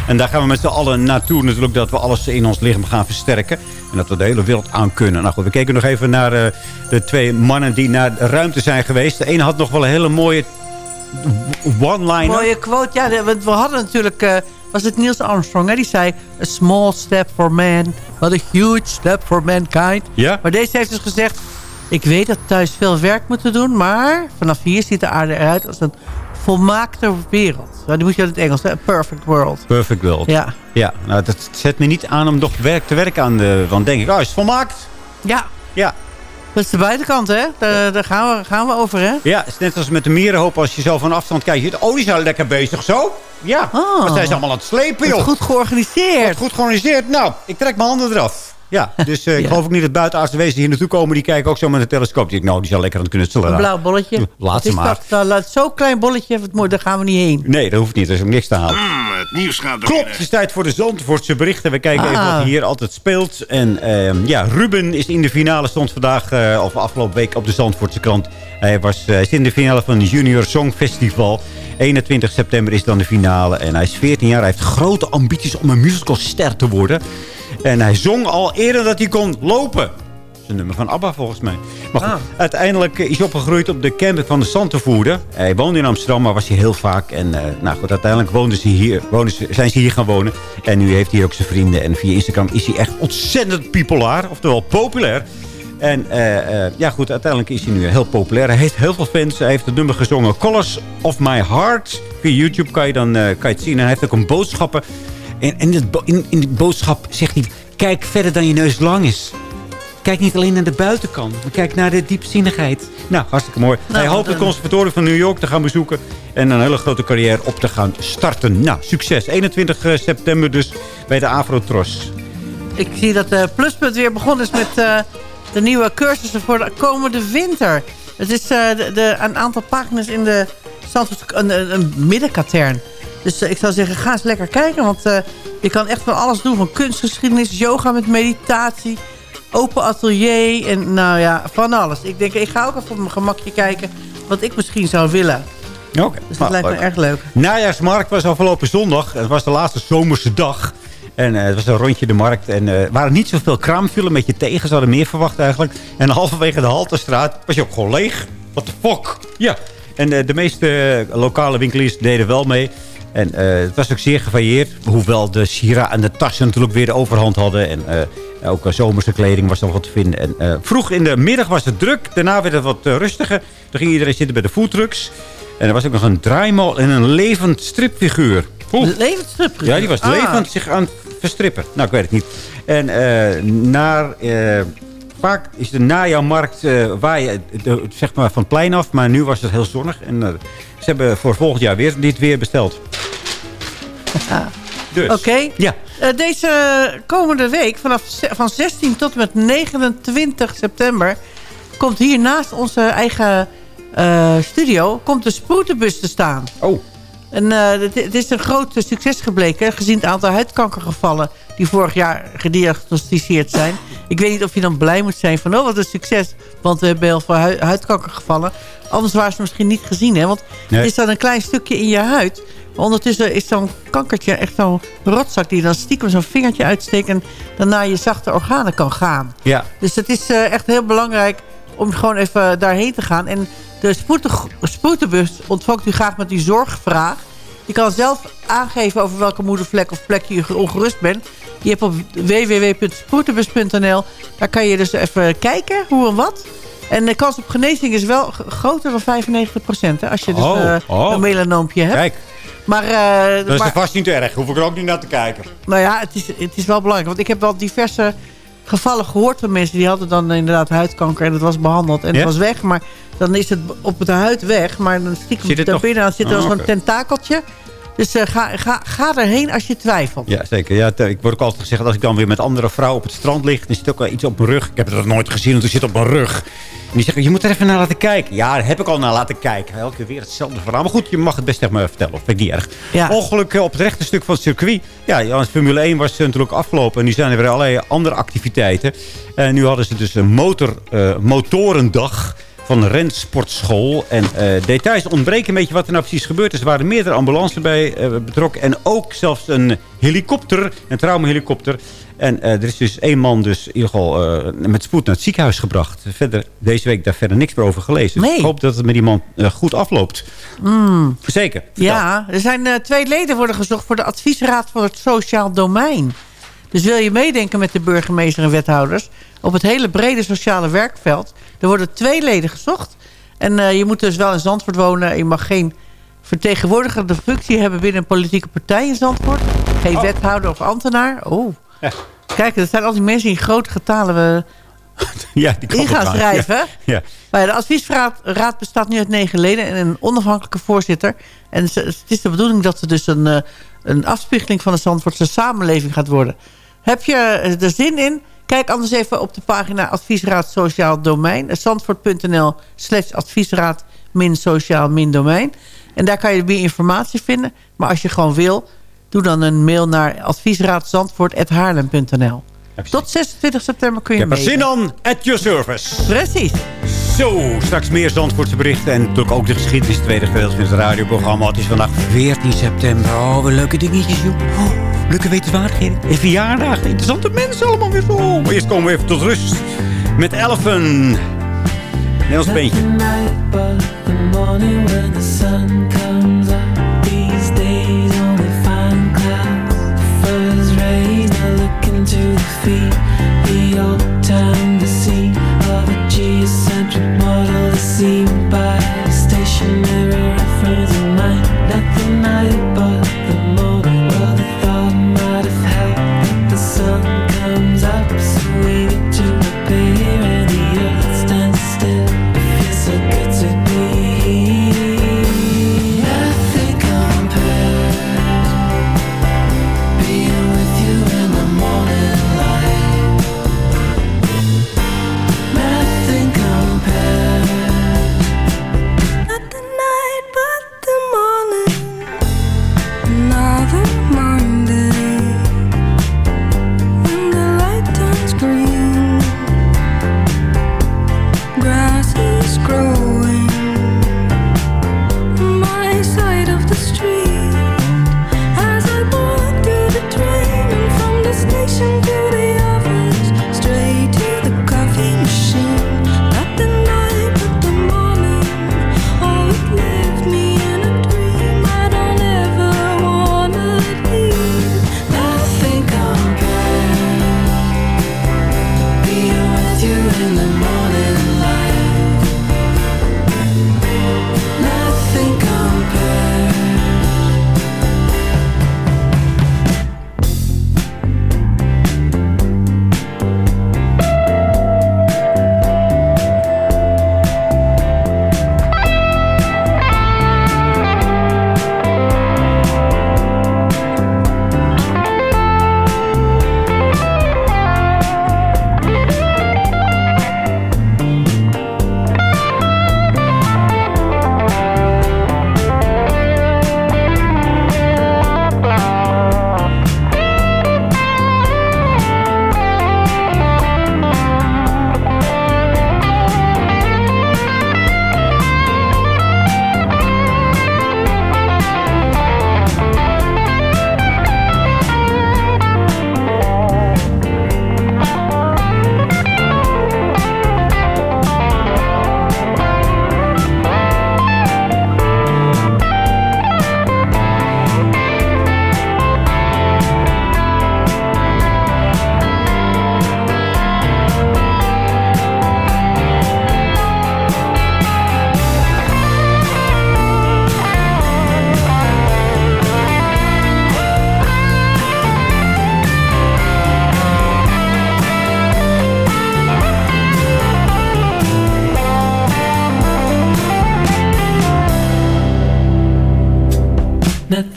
En daar gaan we met z'n allen naartoe natuurlijk. Dat we alles in ons lichaam gaan versterken. En dat we de hele wereld aan kunnen. Nou goed, we keken nog even naar eh, de twee mannen die naar de ruimte zijn geweest. De ene had nog wel een hele mooie one-liner. Mooie quote. Ja, want we hadden natuurlijk... eh, was het Niels Armstrong, hè? Die zei... A small step for man, but a huge step for mankind. Ja? Maar deze heeft dus gezegd... Ik weet dat thuis veel werk moeten doen... maar vanaf hier ziet de aarde eruit als een volmaakte wereld. Nou, die moet je in het Engels, hè? A perfect world. Perfect World. Ja. Ja, nou dat zet me niet aan om nog werk te werken aan de... Want denk ik, oh, is het volmaakt? Ja. Ja. Dat is de buitenkant, hè? Daar, daar gaan, we, gaan we over, hè? Ja, het is net als met de mierenhoop. Als je zo van afstand kijkt. je ziet, Oh, die zijn lekker bezig. Zo? Ja. Oh. Maar zijn ze allemaal aan het slepen, Het joh. is goed georganiseerd. Goed georganiseerd. Nou, ik trek mijn handen eraf. Ja, <laughs> dus eh, ik geloof ook niet dat buitenaardse wezens die hier naartoe komen... die kijken ook zo met een telescoop. Die denken, nou, die zijn lekker aan het knutselen. Een blauw bolletje. Laat ze is maar. dat? Nou, laat Zo'n klein bolletje, wat mooi, daar gaan we niet heen. Nee, dat hoeft niet. Er is ook niks te halen. het nieuws gaat Klopt, het is tijd voor de Zandvoortse berichten. We kijken even Ah. wat hier altijd speelt. En ehm, ja, Ruben is in de finale, stond vandaag, eh, of afgelopen week op de Zandvoortse krant. Hij was, eh, is in de finale van het Junior Songfestival. 21 september is dan de finale. En hij is 14 jaar. Hij heeft grote ambities om een musicalster te worden. En hij zong al eerder dat hij kon lopen. Een nummer van ABBA volgens mij. Maar goed, uiteindelijk eh, is hij opgegroeid op de camping van de Santenvoerder. Hij woonde in Amsterdam, maar was hier heel vaak. En eh, nou goed, uiteindelijk woonden ze hier, ze, zijn ze hier gaan wonen. En nu heeft hij ook zijn vrienden. En via Instagram is hij echt ontzettend populair. Oftewel populair. En eh, eh, ja goed, uiteindelijk is hij nu heel populair. Hij heeft heel veel fans. Hij heeft het nummer gezongen Colors of My Heart. Via YouTube kan je, dan, kan je het zien. En hij heeft ook een boodschappen. En, in, in die boodschap zegt hij... Kijk verder dan je neus lang is. Kijk niet alleen naar de buitenkant, maar kijk naar de diepzinnigheid. Nou, hartstikke mooi. Hij hoopt het conservatorium van New York te gaan bezoeken... en een hele grote carrière op te gaan starten. Nou, succes. 21 september dus bij de Afrotros. Ik zie dat de Pluspunt weer begonnen is met eh, de nieuwe cursussen voor de komende winter. Het is eh, de, de, een aantal pagina's in de een, een, middenkatern. Dus eh, ik zou zeggen, ga eens lekker kijken. Want eh, je kan echt van alles doen. Van kunstgeschiedenis, yoga met meditatie, open atelier en nou ja, van alles. Ik denk, ik ga ook even op mijn gemakje kijken wat ik misschien zou willen. Oké. Dus dat Nou, lijkt me leuk. erg leuk. Najaarsmarkt was afgelopen zondag. Het was de laatste zomerse dag. En eh, het was een rondje de markt. En eh, er waren niet zoveel kraam. Viel een beetje tegen. Ze hadden meer verwacht eigenlijk. En halverwege de Halterstraat was je ook gewoon leeg. What the fuck? Ja. En eh, de meeste lokale winkeliers deden wel mee. En eh, het was ook zeer gevarieerd. Hoewel de sira en de tassen natuurlijk weer de overhand hadden. En eh, ook zomerse kleding was nog wat te vinden. En eh, vroeg in de middag was het druk. Daarna werd het wat eh, rustiger. Toen ging iedereen zitten bij de foodtrucks. En er was ook nog een draaimol en een levend stripfiguur. Oeh. Levend stripfiguur? Ja, die was Ah. levend zich aan het verstrippen. Nou, ik weet het niet. En eh, naar... vaak is de najaarmarkt waar je, de, zeg maar van het plein af. Maar nu was het heel zonnig. En ze hebben voor volgend jaar weer dit weer besteld. Dus. Oké. Ja. Eh, deze komende week, vanaf van 16 tot en met 29 september... komt hier naast onze eigen eh, studio komt de sproetenbus te staan. Oh. En eh, het, het is een groot succes gebleken... gezien het aantal huidkankergevallen... die vorig jaar gediagnosticeerd zijn. Ik weet niet of je dan blij moet zijn van... oh, wat een succes, want we hebben heel veel hu- huidkankergevallen. Anders waren ze misschien niet gezien, hè? Want Nee. het is dan een klein stukje in je huid... Ondertussen is zo'n kankertje echt zo'n rotzak... die dan stiekem zo'n vingertje uitsteekt... en dan naar je zachte organen kan gaan. Ja. Dus het is eh, echt heel belangrijk om gewoon even daarheen te gaan. En de spoetenbus ontvangt u graag met uw zorgvraag. Je kan zelf aangeven over welke moedervlek of plek je ongerust bent. Je hebt op www.spoetenbus.nl. Daar kan je dus even kijken hoe en wat. En de kans op genezing is wel groter dan 95%. Hè, als je dus Oh, eh, oh. een melanoompje hebt. Kijk, Maar, eh, dat is maar- vast niet erg. Hoef ik er ook niet naar te kijken. nou ja, het is, het is wel belangrijk. Want ik heb wel diverse gevallen gehoord van mensen... die hadden dan inderdaad huidkanker en het was behandeld. En Ja? het was weg, maar dan is het op de huid weg. Maar dan Zit stiekem daarbinnen zit er Oh, zo'n oké. tentakeltje. Dus eh, ga, ga, ga erheen als je twijfelt. Ja, zeker. Ja, ik word ook altijd gezegd, als ik dan weer met andere vrouwen op het strand lig... dan zit ook wel iets op mijn rug. Ik heb het nog nooit gezien, want er zit op mijn rug. En die zeggen, je moet er even naar laten kijken. Ja, daar heb ik al naar laten kijken. Elke keer weer hetzelfde verhaal. Maar goed, je mag het best tegen me vertellen. Of vind ik niet erg. Ja. Ongeluk eh, op het rechte stuk van het circuit. Ja, Formule 1 was natuurlijk afgelopen. En nu zijn er weer allerlei andere activiteiten. En nu hadden ze dus een motor, eh, motorendag van de rensportschool. En eh, details ontbreken een beetje wat er nou precies gebeurd is. Er waren meerdere ambulances bij eh, betrokken. En ook zelfs een helikopter, een traumahelikopter. En eh, er is dus één man dus in ieder geval met spoed naar het ziekenhuis gebracht. Verder, deze week daar verder niks meer over gelezen. Dus ik hoop dat het met die man goed afloopt. Mm. Zeker. Vertel. Ja, er zijn twee leden worden gezocht voor de adviesraad voor het sociaal domein. Dus wil je meedenken met de burgemeester en wethouders... op het hele brede sociale werkveld... er worden twee leden gezocht. En eh, je moet dus wel in Zandvoort wonen. Je mag geen vertegenwoordigende functie hebben... binnen een politieke partij in Zandvoort. Geen wethouder of ambtenaar. Oh. Kijk, dat zijn al die mensen die in grote getalen... We <laughs> Ja, die in gaan schrijven. Ja. Ja. Maar de adviesraad raad bestaat nu uit negen leden en een onafhankelijke voorzitter. En het is de bedoeling dat er dus een, eh, een afspiegeling van de Zandvoortse samenleving gaat worden. Heb je er zin in? Kijk anders even op de pagina Adviesraad Sociaal Domein. Zandvoort.nl slash adviesraad min sociaal min domein. En daar kan je meer informatie vinden. Maar als je gewoon wil, doe dan een mail naar adviesraadzandvoort.haarlem.nl. Tot 26 september kun Ik je heb er zin aan. At your service. Precies. Zo, straks meer Zandvoortse berichten. En natuurlijk ook de geschiedenis, het tweede gedeelte van het radioprogramma. Het is vandaag 14 september. Oh, wat leuke dingetjes, joh. Oh, leuke wetenswaardigheden. En verjaardag. Interessante mensen allemaal weer zo. Maar eerst komen we even tot rust. Met Elfen. Nederlands beentje. the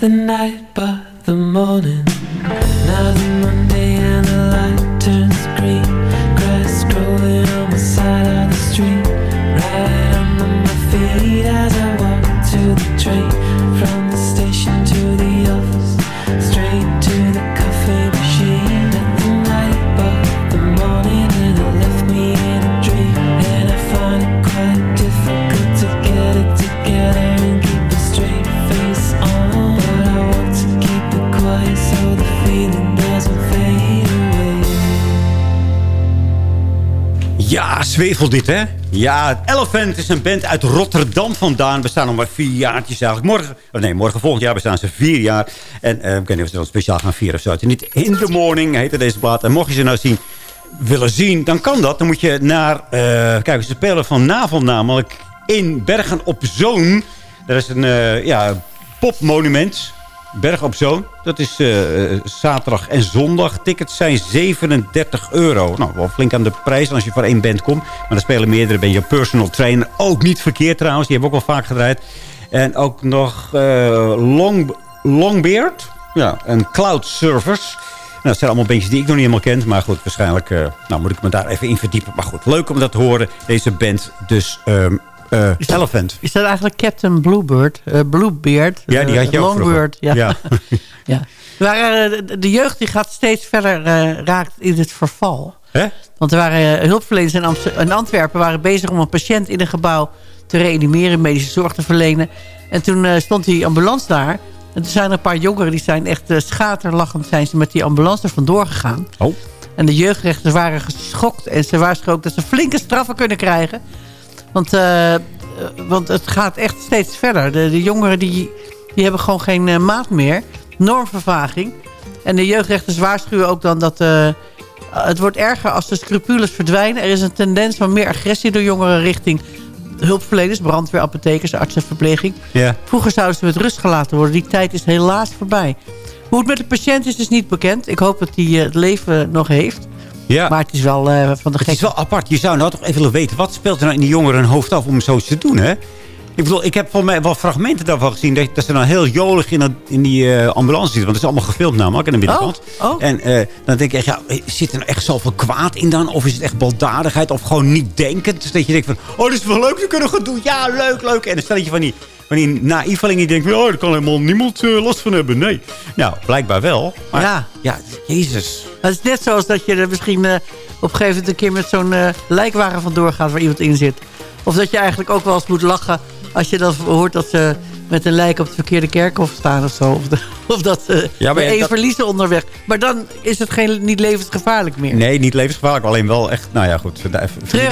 the night Zwevel dit, hè? Ja, Elephant is een band uit Rotterdam vandaan. We staan nog maar vier jaartjes eigenlijk. Morgen, oh nee, morgen volgend jaar bestaan ze vier jaar. En eh, ik weet niet of ze dan speciaal gaan vieren of zo. Is niet In the Morning heette deze plaat. En mocht je ze nou zien, willen zien, dan kan dat. Dan moet je naar... eh kijk, ze spelen vanavond namelijk in Bergen op Zoon. Dat is een eh, ja, popmonument. Berg op Zoon. Dat is eh, zaterdag en zondag. Tickets zijn 37 euro. Nou, wel flink aan de prijs als je voor één band komt. Maar dan spelen meerdere. Ben je personal trainer. Ook niet verkeerd trouwens. Die hebben ook wel vaak gedraaid. En ook nog eh, Long, Longbeard. Ja, en Cloud Servers. Nou, dat zijn allemaal bandjes die ik nog niet helemaal ken. Maar goed, waarschijnlijk eh, nou, moet ik me daar even in verdiepen. Maar goed, leuk om dat te horen. Deze band dus... eh, Elephant. Is dat eigenlijk Captain Bluebird? eh, Bluebeard? Ja, die had je eh, ook Longbird, ja. Ja. <laughs> ja. Maar eh, de- jeugd die gaat steeds verder, eh, raakt in het verval. Hè? Want er waren eh, hulpverleners in, Antwerpen waren bezig om een patiënt in een gebouw te reanimeren, medische zorg te verlenen. En toen eh, stond die ambulance daar. En toen zijn er een paar jongeren die zijn echt eh, schaterlachend zijn ze met die ambulance er vandoor gegaan. Oh. En de jeugdrechters waren geschokt en ze waarschuwen ook dat ze flinke straffen kunnen krijgen. Want, eh, want het gaat echt steeds verder. De, de jongeren die, die hebben gewoon geen eh, maat meer. Normvervaging. En de jeugdrechters waarschuwen ook dan dat... eh, het wordt erger als de scrupules verdwijnen. Er is een tendens van meer agressie door jongeren richting hulpverleners, brandweer, apothekers, artsen, verpleging. Vroeger zouden ze met rust gelaten worden. Die tijd is helaas voorbij. Hoe het met de patiënt is, is niet bekend. Ik hoop dat hij het leven nog heeft. Ja. Maar het is wel eh, van de Het gek. is wel apart. Je zou nou toch even willen weten... wat speelt er nou in die jongeren hun hoofd af om zoiets te doen, hè? Ik bedoel, ik heb volgens mij wel fragmenten daarvan gezien... dat, dat ze nou heel jolig in, dat- in die eh, ambulance zitten. Want het is allemaal gefilmd namelijk aan de binnenkant. Oh, oh. En eh, dan denk ik echt, ja, zit er nou echt zoveel kwaad in dan? Of is het echt baldadigheid? Of gewoon niet denkend? Dus dat je denkt van, oh, dit is wel leuk, we kunnen gaan doen. Ja, leuk, leuk. En dan stel je van die, van die naïvelingen die denken... oh, daar kan helemaal niemand eh, last van hebben. Nee. Nou, blijkbaar wel. Maar, Ja. ja, jezus. Het is net zoals dat je er misschien eh, op een gegeven moment een keer met zo'n eh, lijkwagen vandoor gaat waar iemand in zit. Of dat je eigenlijk ook wel eens moet lachen als je dan hoort dat ze met een lijk op het verkeerde kerkhof staan of zo. Of, de- <laughs> of dat ze Ja, maar ja, één dat- verliezen onderweg. Maar dan is het geen, niet levensgevaarlijk meer. Nee, niet levensgevaarlijk. Alleen wel echt, nou ja, goed.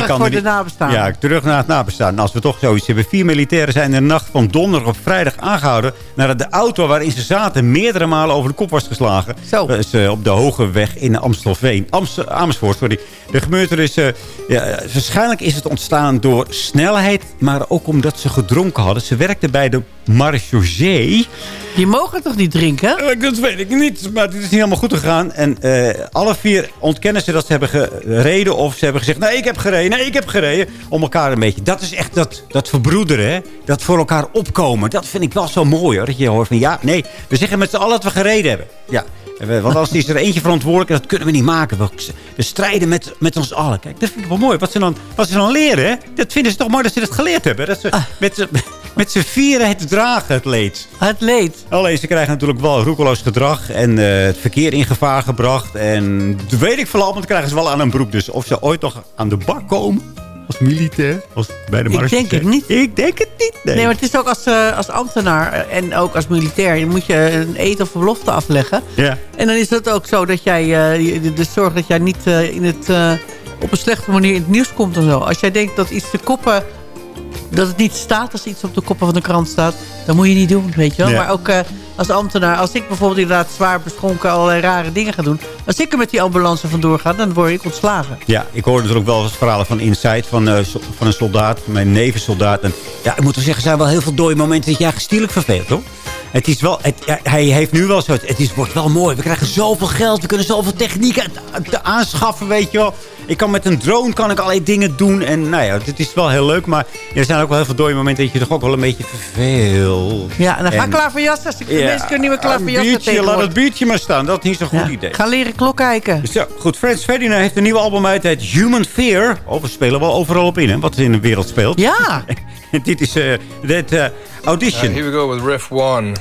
kan voor de nabestaanden. Ja, terug naar het nabestaan. Als we toch zoiets hebben. Vier militairen zijn in de nacht van donderdag op vrijdag aangehouden... nadat de auto waarin ze zaten meerdere malen over de kop was geslagen. Zo. Dat is eh, op de Hoge Weg in Amstelveen. Amst Amersfoort, sorry. De gebeurtenis, is... ja, waarschijnlijk is het ontstaan door snelheid... maar ook omdat ze gedronken hadden. Ze werkten bij de marechaussee... Je mogen toch niet drinken? Eh, Dat weet ik niet, maar het is niet helemaal goed gegaan. En eh, alle vier ontkennen ze dat ze hebben gereden. Of ze hebben gezegd, nee, ik heb gereden, nee, ik heb gereden. Om elkaar een beetje. Dat is echt dat, dat verbroederen. Dat voor elkaar opkomen. Dat vind ik wel zo mooi, hoor. Dat je hoort van, ja, nee, we zeggen met z'n allen dat we gereden hebben. Ja, want als is er eentje verantwoordelijk, en dat kunnen we niet maken. We, we strijden met, met ons allen. Kijk, dat vind ik wel mooi. Wat ze, dan, wat ze dan leren, hè. Dat vinden ze toch mooi dat ze dat geleerd hebben. Dat ze met, z'n- met z'n vieren het dragen, het leed. Het leed. Alleen, ze krijgen natuurlijk wel roekeloos gedrag en eh, het verkeer in gevaar gebracht. En dat weet ik vooral, want krijgen ze wel aan een broek. Dus of ze ooit nog aan de bak komen als militair, als bij de Ik denk het niet. Ik denk het niet, nee. Nee, maar het is ook als, eh, als ambtenaar en ook als militair. Je moet je een eet of belofte afleggen. Ja. En dan is het ook zo dat jij je- dus zorgt dat jij niet eh, in het, op een slechte manier in het nieuws komt en zo. Als jij denkt dat iets de koppen, dat het niet staat als iets op de koppen van de krant staat, dan moet je niet doen, weet je wel. Ja. Maar ook als ambtenaar, als ik bijvoorbeeld inderdaad zwaar beschonken allerlei rare dingen ga doen. Als ik er met die ambulance vandoor ga, dan word ik ontslagen. Ja, ik hoorde natuurlijk wel eens verhalen van Inside van, so- van een soldaat, mijn nevensoldaat. En ja, ik moet wel zeggen, er zijn wel heel veel dode momenten dat je eigenlijk stierlijk verveelt, hoor. Het is wel, het, hij heeft nu wel zo, het is, wordt wel mooi. We krijgen zoveel geld, we kunnen zoveel techniek aan- aan- aanschaffen, weet je wel. Ik kan met een drone kan ik allerlei dingen doen. En nou ja, dit is wel heel leuk. Maar er zijn ook wel heel veel dode momenten dat je toch ook wel een beetje verveelt. Ja, dan ga klaar. Als ik Ja, mensen kunnen niet meer klaar een voor jassen biertje, Laat het biertje maar staan. Dat is niet zo'n goed Ja. idee. Ga leren klok kijken. Goed. Frans Ferdinand heeft een nieuw album uit. Het Human Fear. Oh, we spelen wel overal op in, hè. Wat er in de wereld speelt. Ja. <laughs> Dit is eh dit, eh, Audition. Uh, here we go with riff one.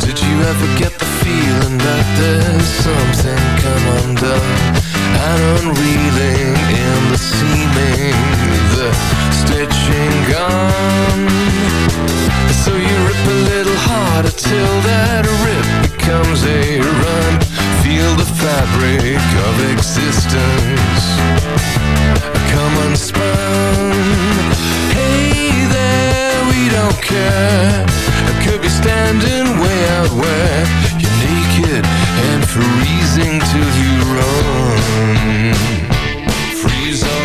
Did you ever get the feeling that there's something come undone and unreeling in the seaming, the stitching gone? Harder till that rip becomes a run. Feel the fabric of existence come unspun. Hey there, we don't care. I could be standing way out where you're naked and freezing till you run. Freeze or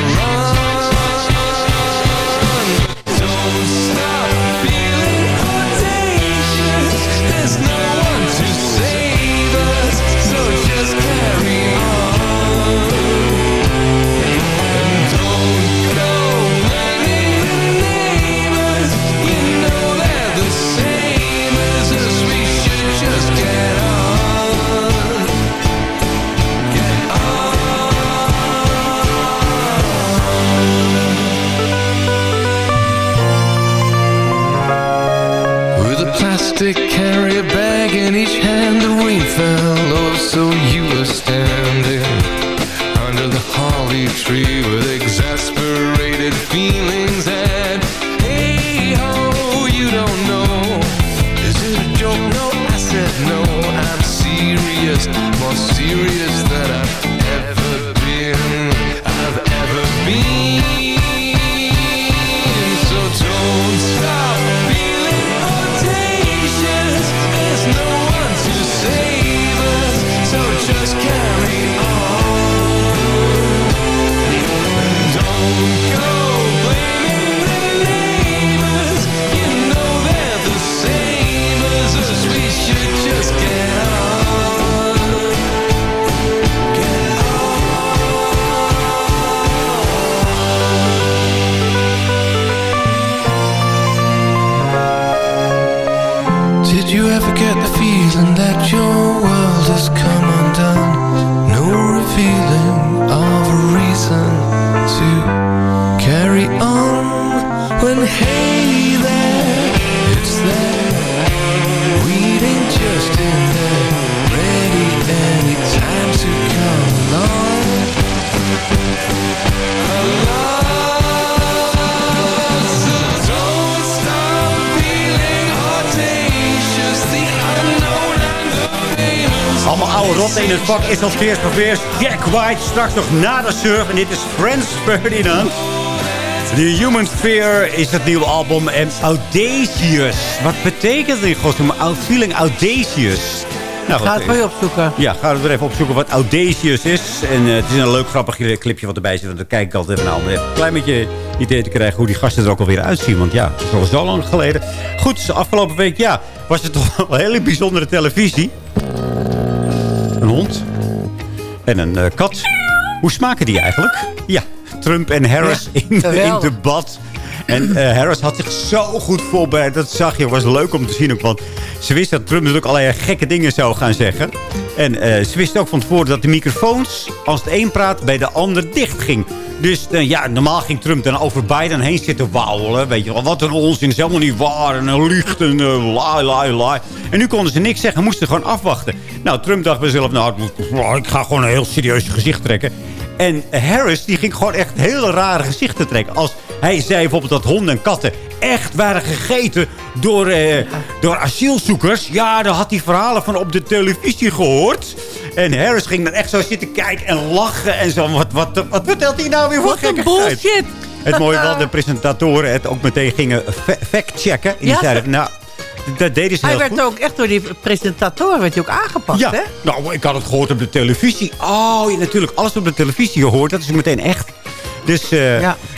is al veers voor veers. Jack White, straks nog na de surf. En dit is Frans Ferdinand. The Human Fear is het nieuwe album. En Audacious. Wat betekent dit godsnaam? Feeling Audacious. Nou, Ga het voor je opzoeken. Ja, gaan we er even opzoeken wat Audacious is. En eh, het is een leuk grappig clipje wat erbij zit. Want dan kijk ik altijd even naar om even een klein beetje idee te krijgen... hoe die gasten er ook alweer uitzien. Want ja, het is al zo lang geleden. Goed, dus afgelopen week ja, was het toch wel een hele bijzondere televisie. Een hond. En een eh, kat. Hoe smaken die eigenlijk? Ja, Trump en Harris Ja, in, in debat. En eh, Harris had zich zo goed voorbereid. Dat zag je. was leuk om te zien ook. Want ze wist dat Trump natuurlijk allerlei gekke dingen zou gaan zeggen. En eh, ze wist ook van tevoren dat de microfoons... als het een praat, bij de ander dicht ging. Dus eh, ja, normaal ging Trump dan over Biden heen zitten wauwelen. Weet je wel, wat een onzin. is helemaal niet waar. En hij liegt en uh, lie, lie, lie. En nu konden ze niks zeggen. Moesten gewoon afwachten. Nou, Trump dacht bij zichzelf... Nou, ik ga gewoon een heel serieus gezicht trekken. En Harris die ging gewoon echt hele rare gezichten trekken. Als hij zei bijvoorbeeld dat honden en katten echt waren gegeten door, eh, door asielzoekers. Ja, dan had hij verhalen van op de televisie gehoord. En Harris ging dan echt zo zitten kijken en lachen en zo. Wat, wat, wat vertelt hij nou weer voor Wat een bullshit. Het mooie was, <laughs> de presentatoren het ook meteen gingen fa- fact-checken. En die Ja, zeiden, nou, dat deden ze Hij werd goed. ook echt door die presentatoren werd hij ook aangepakt, Ja, hè? nou, ik had het gehoord op de televisie. Oh, ja, natuurlijk, alles op de televisie gehoord, dat is meteen echt. Dus eh,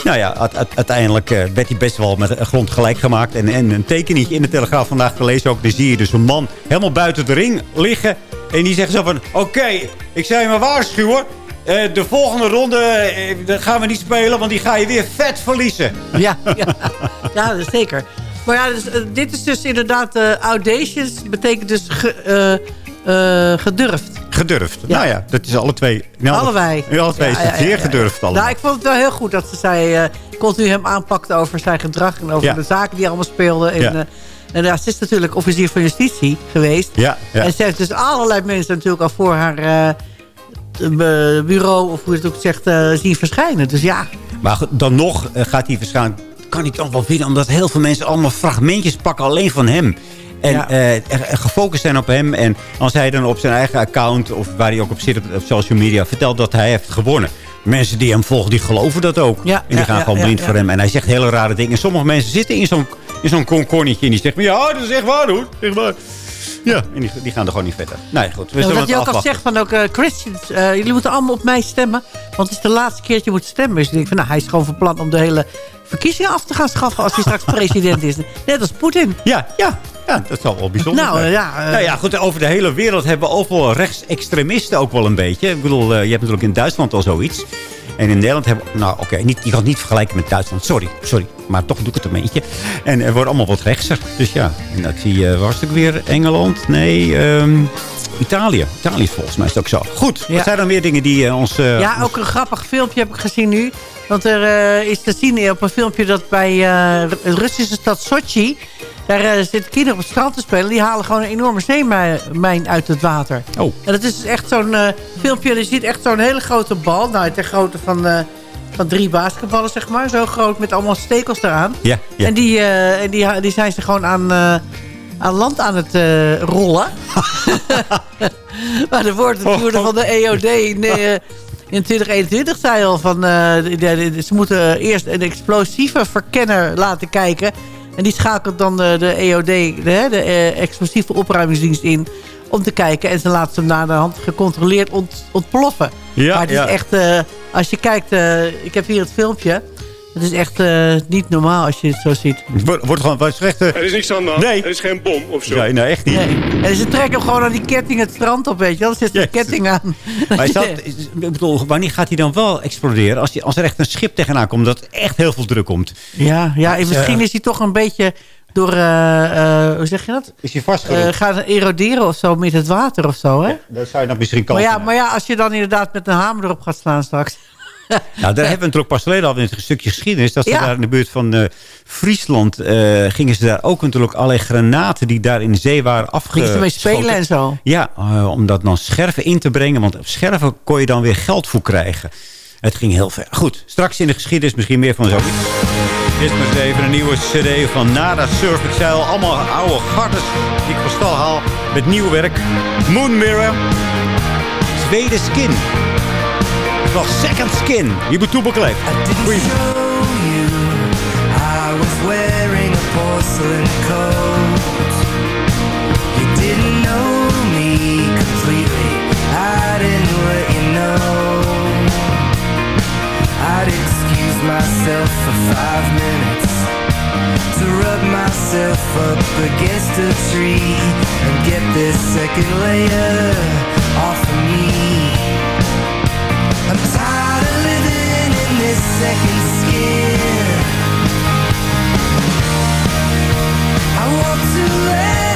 nou ja, uite- uite- uiteindelijk eh, werd hij best wel met de grond gelijk gemaakt. En, en een tekeningetje in de Telegraaf vandaag gelezen ook. Dan zie je dus een man helemaal buiten de ring liggen. En die zegt zo van, oké, ik zou je maar waarschuwen. Eh, de volgende ronde gaan we niet spelen, want die ga je weer vet verliezen. Ja, <laughs> ja. ja zeker. Maar ja, dus, eh, dit is dus inderdaad eh, audacious. betekent dus ge- eh, gedurfd. Gedurfd. Nou ja, dat is alle twee. Nou, Allebei. Ja, alle twee is Ja, het ja, ja, zeer gedurfd allemaal. Nou, ik vond het wel heel goed dat ze zei, eh, continu hem aanpakte over zijn gedrag... en over de zaken die allemaal speelden. En, en ja, ze is natuurlijk officier van justitie geweest. Ja, ja. En ze heeft dus allerlei mensen natuurlijk al voor haar bu- bureau... of hoe je het ook zegt, zien verschijnen. Dus ja, Maar dan nog gaat hij waarschijnlijk... kan hij toch wel winnen, omdat heel veel mensen allemaal fragmentjes pakken alleen van hem. En Ja. eh, gefocust zijn op hem. En als hij dan op zijn eigen account, of waar hij ook op zit op, op social media... vertelt dat hij heeft gewonnen. Mensen die hem volgen, die geloven dat ook. Ja, en die ja, gaan gewoon blind voor hem. En hij zegt hele rare dingen. En sommige mensen zitten in zo'n in zo'n konkonnetje en die zeggen... ja, dat is echt waar hoor, echt waar. Ja, en die, die gaan er gewoon niet verder. Nee, goed. We Ja, zullen wat het je ook al zegt van ook eh, Christians, eh, jullie moeten allemaal op mij stemmen. Want het is de laatste keer dat je moet stemmen. Dus ik denk van, nou, hij is gewoon van plan om de hele verkiezingen af te gaan schaffen als hij straks <laughs> president is. Net als Poetin. Ja, ja, ja, dat zal wel bijzonder Nou, zijn. ja, eh, nou ja, goed, over de hele wereld hebben we overal rechtsextremisten ook wel een beetje. Ik bedoel, je hebt natuurlijk in Duitsland al zoiets. En in Nederland hebben we... Nou, oké, niet je kan het niet vergelijken met Duitsland. Sorry, sorry. Maar toch doe ik het een beetje. En er wordt allemaal wat rechtser. Dus ja, en dat zie je... Waar is het ook weer? Engeland? Nee, ehm, Italië. Italië volgens mij is het ook zo. Goed, Ja. wat zijn dan weer dingen die eh, ons... eh, Ja, ook een grappig filmpje heb ik gezien nu. Want er eh, is te zien op een filmpje dat bij eh, de Russische stad Sochi... daar eh, zitten kinderen op het strand te spelen. Die halen gewoon een enorme zeemijn uit het water. Oh. En dat is echt zo'n eh, filmpje. Je ziet echt zo'n hele grote bal. Nou, ter grootte van, eh, van drie basketballen, zeg maar. Zo groot met allemaal stekels eraan. Ja, ja. En, die, en die, die zijn ze gewoon aan, aan land aan het rollen. <laughs> maar de woordvoerder van de EOD in, eh, in 2021 zei al van... ze moeten eerst een explosieve verkenner laten kijken. En die schakelt dan de, de EOD, de, hè, de eh, explosieve opruimingsdienst in... om te kijken. En ze laten ze hem na de hand gecontroleerd ont- ontploffen. Ja, maar het ja. is echt... eh, als je kijkt... eh, ik heb hier het filmpje... Het is echt eh, niet normaal als je het zo ziet. Het wordt, wordt gewoon... Wat is echt, eh, Er is niks aan de hand. Nee. Er is geen bom of zo. nee, nee, echt niet. Nee. En ze trekken hem gewoon aan die ketting het strand op, weet je wel. Dan zit de ketting aan. Maar is dat, is- ik bedoel, wanneer gaat hij dan wel exploderen? Als, die, als er echt een schip tegenaan komt, dat echt heel veel druk komt. Ja, ja en misschien eh, is hij toch een beetje door... eh, eh, hoe zeg je dat? Is hij vastgeroepen? Eh gaan eroderen of zo met het water of zo, hè? dat zou je dan misschien Maar kans ja, maar ja, als je dan inderdaad met een hamer erop gaat slaan straks... <laughs> Nou, daar hebben we natuurlijk pas geleden al in een stukje geschiedenis. Dat ze Ja. daar in de buurt van eh, Friesland eh, gingen ze daar ook natuurlijk allerlei granaten die daar in de zee waren afgeschoten. Gingen ze mee spelen en zo. Ja, eh, om dat dan scherven in te brengen. Want op scherven kon je dan weer geld voor krijgen. Het ging heel ver. Goed, straks in de geschiedenis misschien meer van zoiets. Dit maar eens even een nieuwe cd van Nada Surf. Ik zei al, allemaal oude gardes die ik van stal haal. Met nieuw werk. Moon Mirror. Tweede Skin. Wel Second Skin. Je moet toebekleed. Goeie. I was wearing a porcelain coat. You didn't know me completely. I didn't let you know. I'd excuse myself for five minutes to rub myself up against a tree and get this second layer off of me. Second skin. I want to let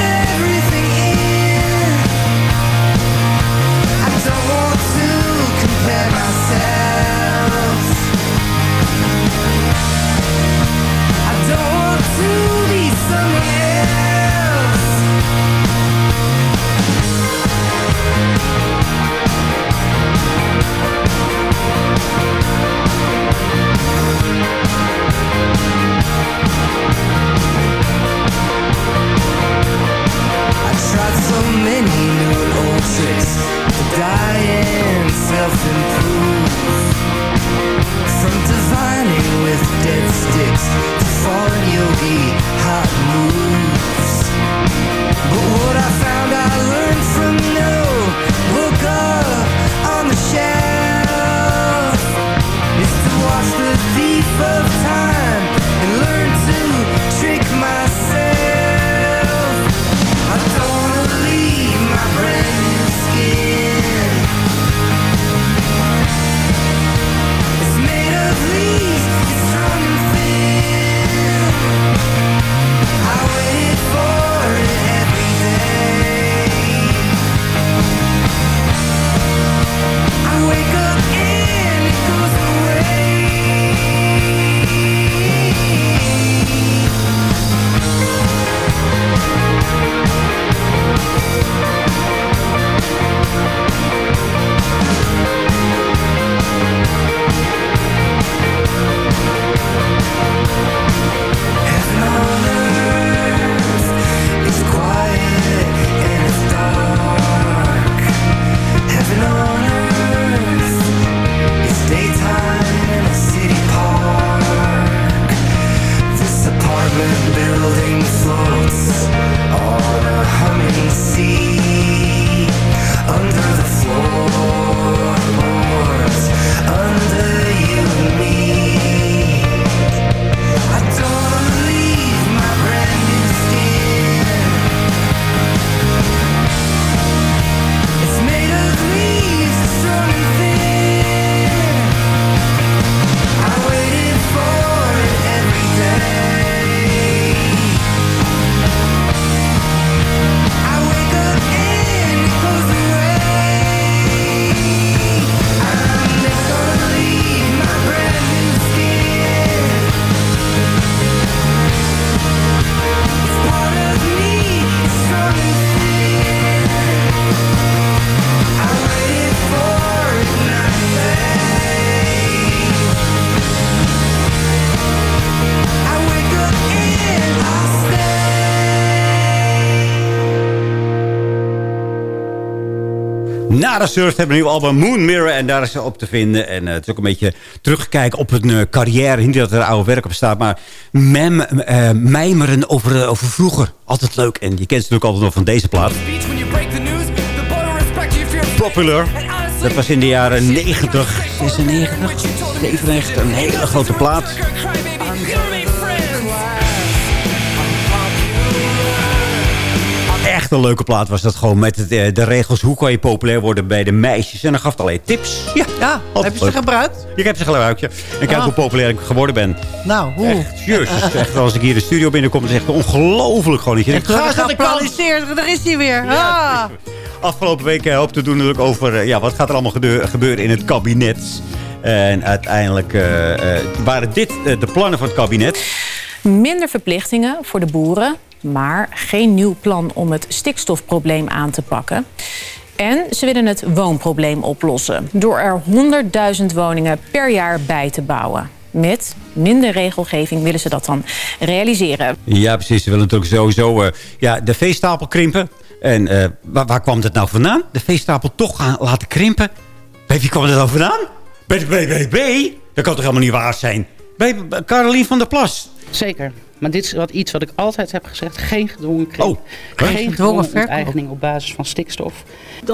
Nara Surf hebben een nieuw album Moon Mirror. En daar is ze op te vinden. En eh, het is ook een beetje terugkijken op hun eh, carrière. Niet dat er oude werk op staat. Maar mem, eh, mijmeren over, over vroeger. Altijd leuk. En je kent ze natuurlijk altijd nog van deze plaat. Popular. Dat was in de jaren 90, 96, 97. Een hele grote plaat. Een leuke plaat was dat gewoon met het, eh, de regels. Hoe kan je populair worden bij de meisjes? En dan gaf het alleen tips. Ja, Ja, heb je ze leuk. gebruikt? Ik heb ze gebruikt, ja. En kijk Ah. hoe populair ik geworden ben. Nou, hoe? Echt, jezus. <laughs> Echt, als ik hier de studio binnenkom, is het echt ongelooflijk gewoon. Dat je denkt, ga geapplaudisseerd, daar is hij weer. Ah. Afgelopen week eh, hoopte te doen natuurlijk over... eh, ja, wat gaat er allemaal gebeuren in het kabinet. En uiteindelijk waren dit de plannen van het kabinet. Minder verplichtingen voor de boeren, maar geen nieuw plan om het stikstofprobleem aan te pakken. En ze willen het woonprobleem oplossen door er 100.000 woningen per jaar bij te bouwen. Met minder regelgeving willen ze dat dan realiseren. Ja, precies. Ze willen natuurlijk sowieso eh, ja, de veestapel krimpen. En eh, waar, kwam dat nou vandaan? De veestapel toch gaan laten krimpen? Bij wie kwam dat nou vandaan? Bij de BBB? Dat kan toch helemaal niet waar zijn? Bij Carolien van der Plas? Zeker. Maar dit is wat, iets wat ik altijd heb gezegd. Geen gedwongen krimp. Oh, geen gedwongen gedwongen verkoop. onteigening op basis van stikstof.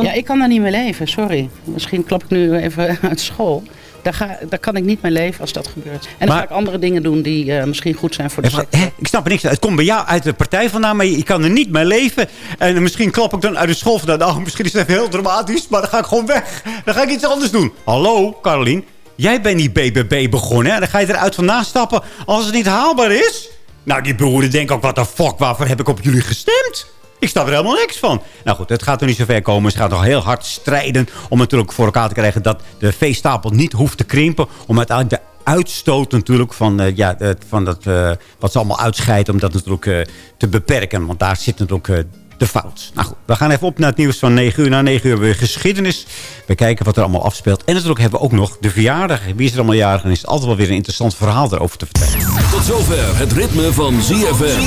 Ja, ik kan daar niet mee leven. Sorry. Misschien klap ik nu even <laughs> uit school. Daar, ga, daar kan ik niet mee leven als dat gebeurt. En dan Maar- ga ik andere dingen doen die eh, misschien goed zijn voor de Even- sector. hè? Ik snap er niks van. Het komt bij jou uit de partij vandaan, maar je, je kan er niet mee leven. En misschien klap ik dan uit de school vandaan. Nou, <laughs> misschien is het even heel dramatisch, maar dan ga ik gewoon weg. Dan ga ik iets anders doen. Hallo, Carolien. Jij bent die BBB begonnen. En dan ga je eruit vandaan stappen als het niet haalbaar is. Nou, die boeren denken ook, wat de fuck, waarvoor heb ik op jullie gestemd? Ik snap er helemaal niks van. Nou goed, het gaat er niet zo ver komen. Ze gaan nog heel hard strijden om natuurlijk voor elkaar te krijgen... dat de veestapel niet hoeft te krimpen. Om uiteindelijk de uitstoot natuurlijk van, eh, ja, het- van dat, eh, wat ze allemaal uitscheiden... om dat natuurlijk eh, te beperken. Want daar zit natuurlijk eh, de fout. Nou goed, we gaan even op naar het nieuws van 9 uur. Na 9 uur hebben we geschiedenis. We kijken wat er allemaal afspeelt. En natuurlijk hebben we ook nog de verjaardag. Wie is er allemaal jarig? En is het altijd wel weer een interessant verhaal erover te vertellen. Tot zover het ritme van ZFM.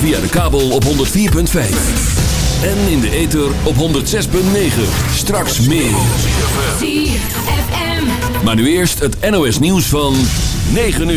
Via de kabel op 104.5. En in de ether op 106.9. Straks meer. ZFM. Maar nu eerst het NOS nieuws van 9 uur.